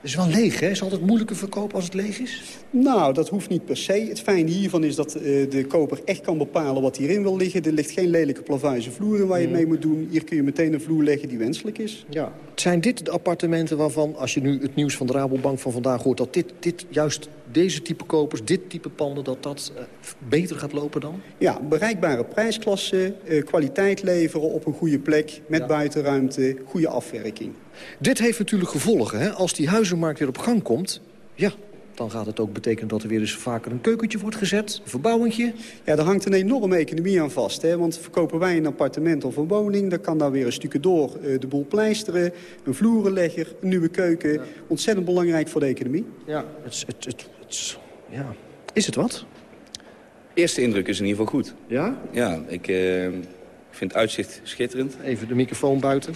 Het is wel leeg, hè? Is het altijd moeilijker verkopen als het leeg is? Nou, dat hoeft niet per se. Het fijne hiervan is dat uh, de koper echt kan bepalen wat hierin wil liggen. Er ligt geen lelijke plavuizen vloer in waar je mm. mee moet doen. Hier kun je meteen een vloer leggen die wenselijk is. Ja. Zijn dit de appartementen waarvan, als je nu het nieuws van de Rabobank van vandaag hoort... dat dit, dit juist deze type kopers, dit type panden, dat dat uh, beter gaat lopen dan? Ja, bereikbare prijsklasse, uh, kwaliteit leveren op een goede plek... met ja. buitenruimte, goede afwerking. Dit heeft natuurlijk gevolgen. Hè? Als die huizenmarkt weer op gang komt... ja, dan gaat het ook betekenen dat er weer eens vaker een keukentje wordt gezet. Een verbouwingje. Ja, daar hangt een enorme economie aan vast. Hè? Want verkopen wij een appartement of een woning... dan kan daar weer een stukje door uh, de boel pleisteren. Een vloerenlegger, een nieuwe keuken. Ja. Ontzettend belangrijk voor de economie. Ja, het, het, het, het, ja. is het wat? Eerste indruk is in ieder geval goed. Ja? Ja, ik uh, vind het uitzicht schitterend. Even de microfoon buiten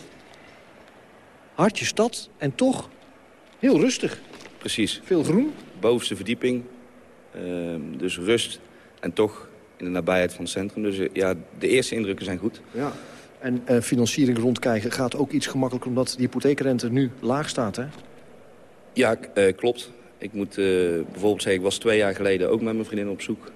hartje stad en toch heel rustig. Precies. Veel groen. Bovenste verdieping, uh, dus rust en toch in de nabijheid van het centrum. Dus uh, ja, de eerste indrukken zijn goed. Ja. En uh, financiering rondkrijgen gaat ook iets gemakkelijker... omdat de hypotheekrente nu laag staat, hè? Ja, klopt. Ik moet bijvoorbeeld zeggen, ik was twee jaar geleden ook met mijn vriendin op zoek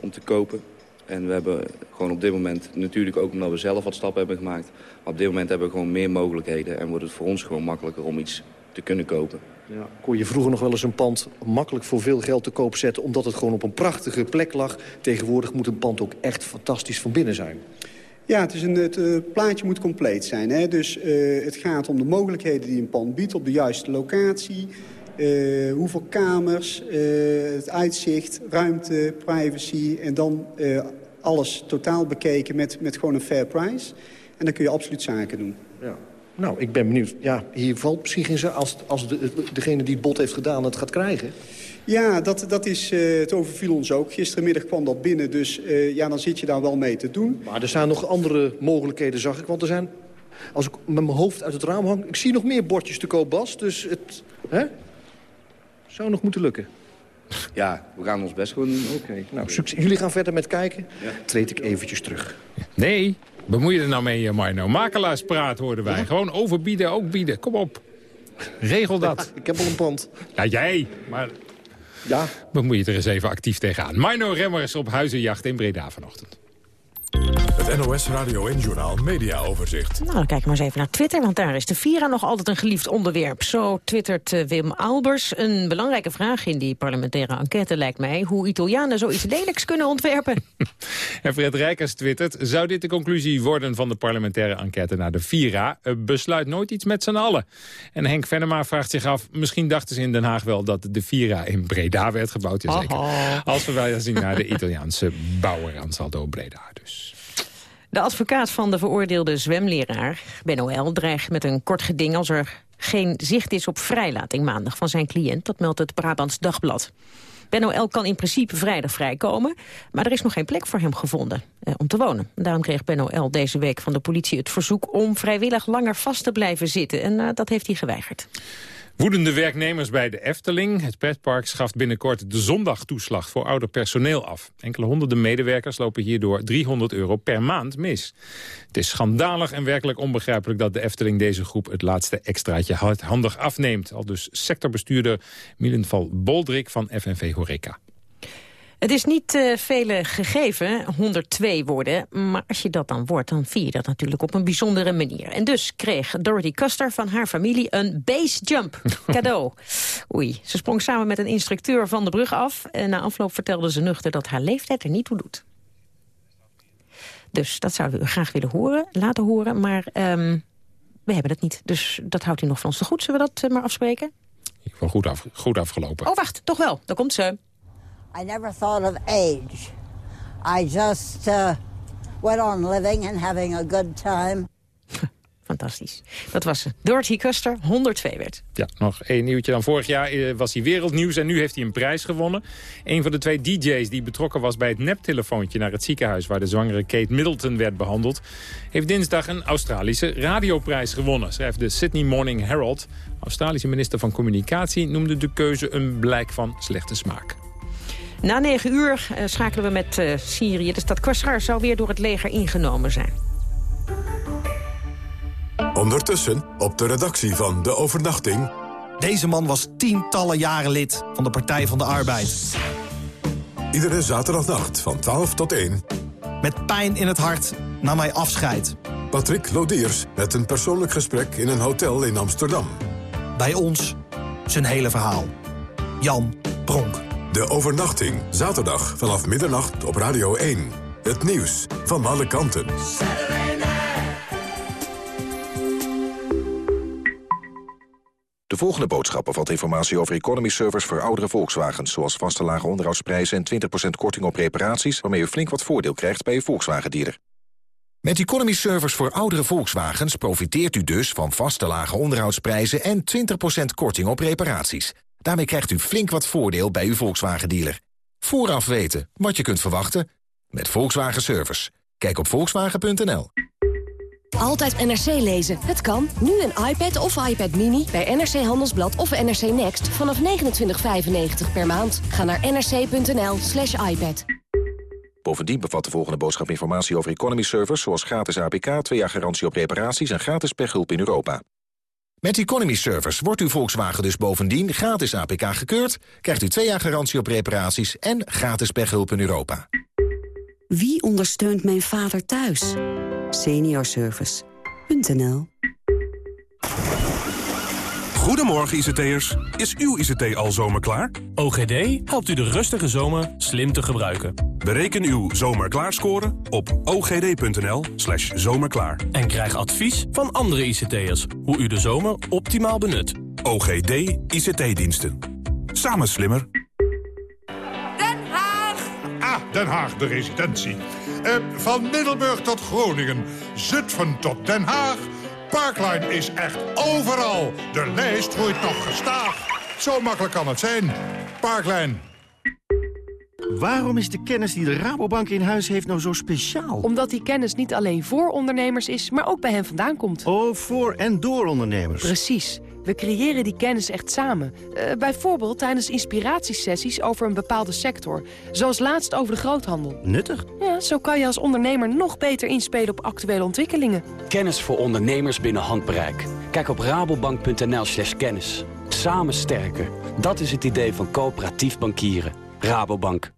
om te kopen. En we hebben gewoon op dit moment, natuurlijk ook omdat we zelf wat stappen hebben gemaakt... maar op dit moment hebben we gewoon meer mogelijkheden... en wordt het voor ons gewoon makkelijker om iets te kunnen kopen. Ja. Kon je vroeger nog wel eens een pand makkelijk voor veel geld te koop zetten... omdat het gewoon op een prachtige plek lag. Tegenwoordig moet een pand ook echt fantastisch van binnen zijn. Ja, het, is een, het uh, plaatje moet compleet zijn. Hè? Dus uh, het gaat om de mogelijkheden die een pand biedt op de juiste locatie... Uh, hoeveel kamers, het uitzicht, ruimte, privacy... en dan alles totaal bekeken met, met gewoon een fair price. En dan kun je absoluut zaken doen. Nou, ik ben benieuwd. Ja, hier valt misschien geen als, als de, degene die het bod heeft gedaan het gaat krijgen. Ja, dat, dat is, uh, het overviel ons ook. Gistermiddag kwam dat binnen, dus uh, ja, dan zit je daar wel mee te doen. Maar er zijn nog andere mogelijkheden, zag ik. Want er zijn, als ik met mijn hoofd uit het raam hang... ik zie nog meer bordjes te koop, Bas. Dus het hè? zou nog moeten lukken. Ja, we gaan ons best gewoon... Oké, okay. nou, succes. Jullie gaan verder met kijken. Ja. Treed ik eventjes terug. Nee, bemoei je er nou mee, Marno. Makelaarspraat hoorden wij. Gewoon overbieden, ook bieden. Kom op. Regel dat. [LAUGHS] ik heb al een pand. Ja, jij. Maar Ja. Bemoei je er eens even actief tegenaan. Mino Remmers op huizenjacht in Breda vanochtend. Het NOS Radio en Journaal Media Overzicht. Nou, dan kijken we maar eens even naar Twitter, want daar is de Vira nog altijd een geliefd onderwerp. Zo twittert eh, Wim Albers. Een belangrijke vraag in die parlementaire enquête lijkt mij... hoe Italianen zoiets lelijks kunnen ontwerpen. [LAUGHS] En Fred Rijkers twittert... zou dit de conclusie worden van de parlementaire enquête naar de Vira? Eh, besluit nooit iets met z'n allen. En Henk Venema vraagt zich af... misschien dachten ze in Den Haag wel dat de Vira in Breda werd gebouwd. Jazeker. Als we zien naar de Italiaanse bouwer Ansaldo Breda dus. De advocaat van de veroordeelde zwemleraar, Ben L., dreigt met een kort geding als er geen zicht is op vrijlating maandag van zijn cliënt. Dat meldt het Brabants Dagblad. Ben L. kan in principe vrijdag vrijkomen, maar er is nog geen plek voor hem gevonden eh, om te wonen. Daarom kreeg Ben L. deze week van de politie het verzoek om vrijwillig langer vast te blijven zitten. En uh, dat heeft hij geweigerd. Woedende werknemers bij de Efteling. Het pretpark schaft binnenkort de zondagtoeslag voor ouder personeel af. Enkele honderden medewerkers lopen hierdoor 300 euro per maand mis. Het is schandalig en werkelijk onbegrijpelijk dat de Efteling deze groep het laatste extraatje handig afneemt. Al dus sectorbestuurder Milenval Boldrik van FNV Horeca. Het is niet uh, vele gegeven, 102 woorden, maar als je dat dan wordt... dan vier je dat natuurlijk op een bijzondere manier. En dus kreeg Dorothy Custer van haar familie een base jump [LAUGHS] cadeau. Oei, ze sprong samen met een instructeur van de brug af... en na afloop vertelde ze nuchter dat haar leeftijd er niet toe doet. Dus dat zouden we graag willen horen, laten horen, maar um, we hebben het niet. Dus dat houdt u nog van ons te goed. Zullen we dat uh, maar afspreken? Ik vond goed, af, goed afgelopen. Oh, wacht, toch wel. Daar komt ze. I never thought of age. I just uh, went on living and having a good time. [LAUGHS] Fantastisch. Dat was ze. Dorothy Custer, 102 werd. Ja, nog één nieuwtje dan. Vorig jaar eh, was hij wereldnieuws en nu heeft hij een prijs gewonnen. Een van de twee DJ's die betrokken was bij het neptelefoontje naar het ziekenhuis... waar de zwangere Kate Middleton werd behandeld... heeft dinsdag een Australische radioprijs gewonnen, schrijft de Sydney Morning Herald. Australische minister van Communicatie noemde de keuze een blijk van slechte smaak. Na negen uur uh, schakelen we met uh, Syrië. De stad Qasr zou weer door het leger ingenomen zijn. Ondertussen op de redactie van De Overnachting... Deze man was tientallen jaren lid van de Partij van de Arbeid. Iedere zaterdagnacht van 12 tot 1. Met pijn in het hart nam hij afscheid. Patrick Lodiers met een persoonlijk gesprek in een hotel in Amsterdam. Bij ons zijn hele verhaal. Jan Pronk. De overnachting, zaterdag vanaf middernacht op Radio 1. Het nieuws van alle kanten. De volgende boodschap bevat informatie over economy servers voor oudere Volkswagens... zoals vaste lage onderhoudsprijzen en 20% korting op reparaties... waarmee u flink wat voordeel krijgt bij uw Volkswagen-dealer. Met economy servers voor oudere Volkswagens profiteert u dus van vaste lage onderhoudsprijzen... en 20% korting op reparaties. Daarmee krijgt u flink wat voordeel bij uw Volkswagen-dealer. Vooraf weten wat je kunt verwachten met Volkswagen Service. Kijk op volkswagen.nl. Altijd NRC lezen. Het kan. Nu een iPad of iPad Mini bij NRC Handelsblad of NRC Next vanaf 29,95 per maand. Ga naar nrc.nl slash iPad. Bovendien bevat de volgende boodschap informatie over economy servers... zoals gratis APK, 2 jaar garantie op reparaties en gratis pechhulp in Europa. Met Economy Service wordt uw Volkswagen dus bovendien gratis APK gekeurd... krijgt u twee jaar garantie op reparaties en gratis pechhulp in Europa. Wie ondersteunt mijn vader thuis? Seniorservice.nl Goedemorgen ICT'ers. Is uw ICT al zomerklaar? OGD helpt u de rustige zomer slim te gebruiken. Bereken uw zomerklaarscore op ogd.nl slash zomerklaar. En krijg advies van andere ICT'ers hoe u de zomer optimaal benut. OGD ICT-diensten. Samen slimmer. Den Haag! Ah, Den Haag, de residentie. Uh, van Middelburg tot Groningen, Zutphen tot Den Haag... Parkline is echt overal. De lijst groeit nog gestaag. Zo makkelijk kan het zijn. Parkline. Waarom is de kennis die de Rabobank in huis heeft nou zo speciaal? Omdat die kennis niet alleen voor ondernemers is, maar ook bij hen vandaan komt. Oh, voor en door ondernemers. Precies. We creëren die kennis echt samen. Uh, bijvoorbeeld tijdens inspiratiesessies over een bepaalde sector. Zoals laatst over de groothandel. Nuttig. Ja, zo kan je als ondernemer nog beter inspelen op actuele ontwikkelingen. Kennis voor ondernemers binnen handbereik. Kijk op rabobank.nl slash kennis. samen sterker. Dat is het idee van coöperatief bankieren. Rabobank.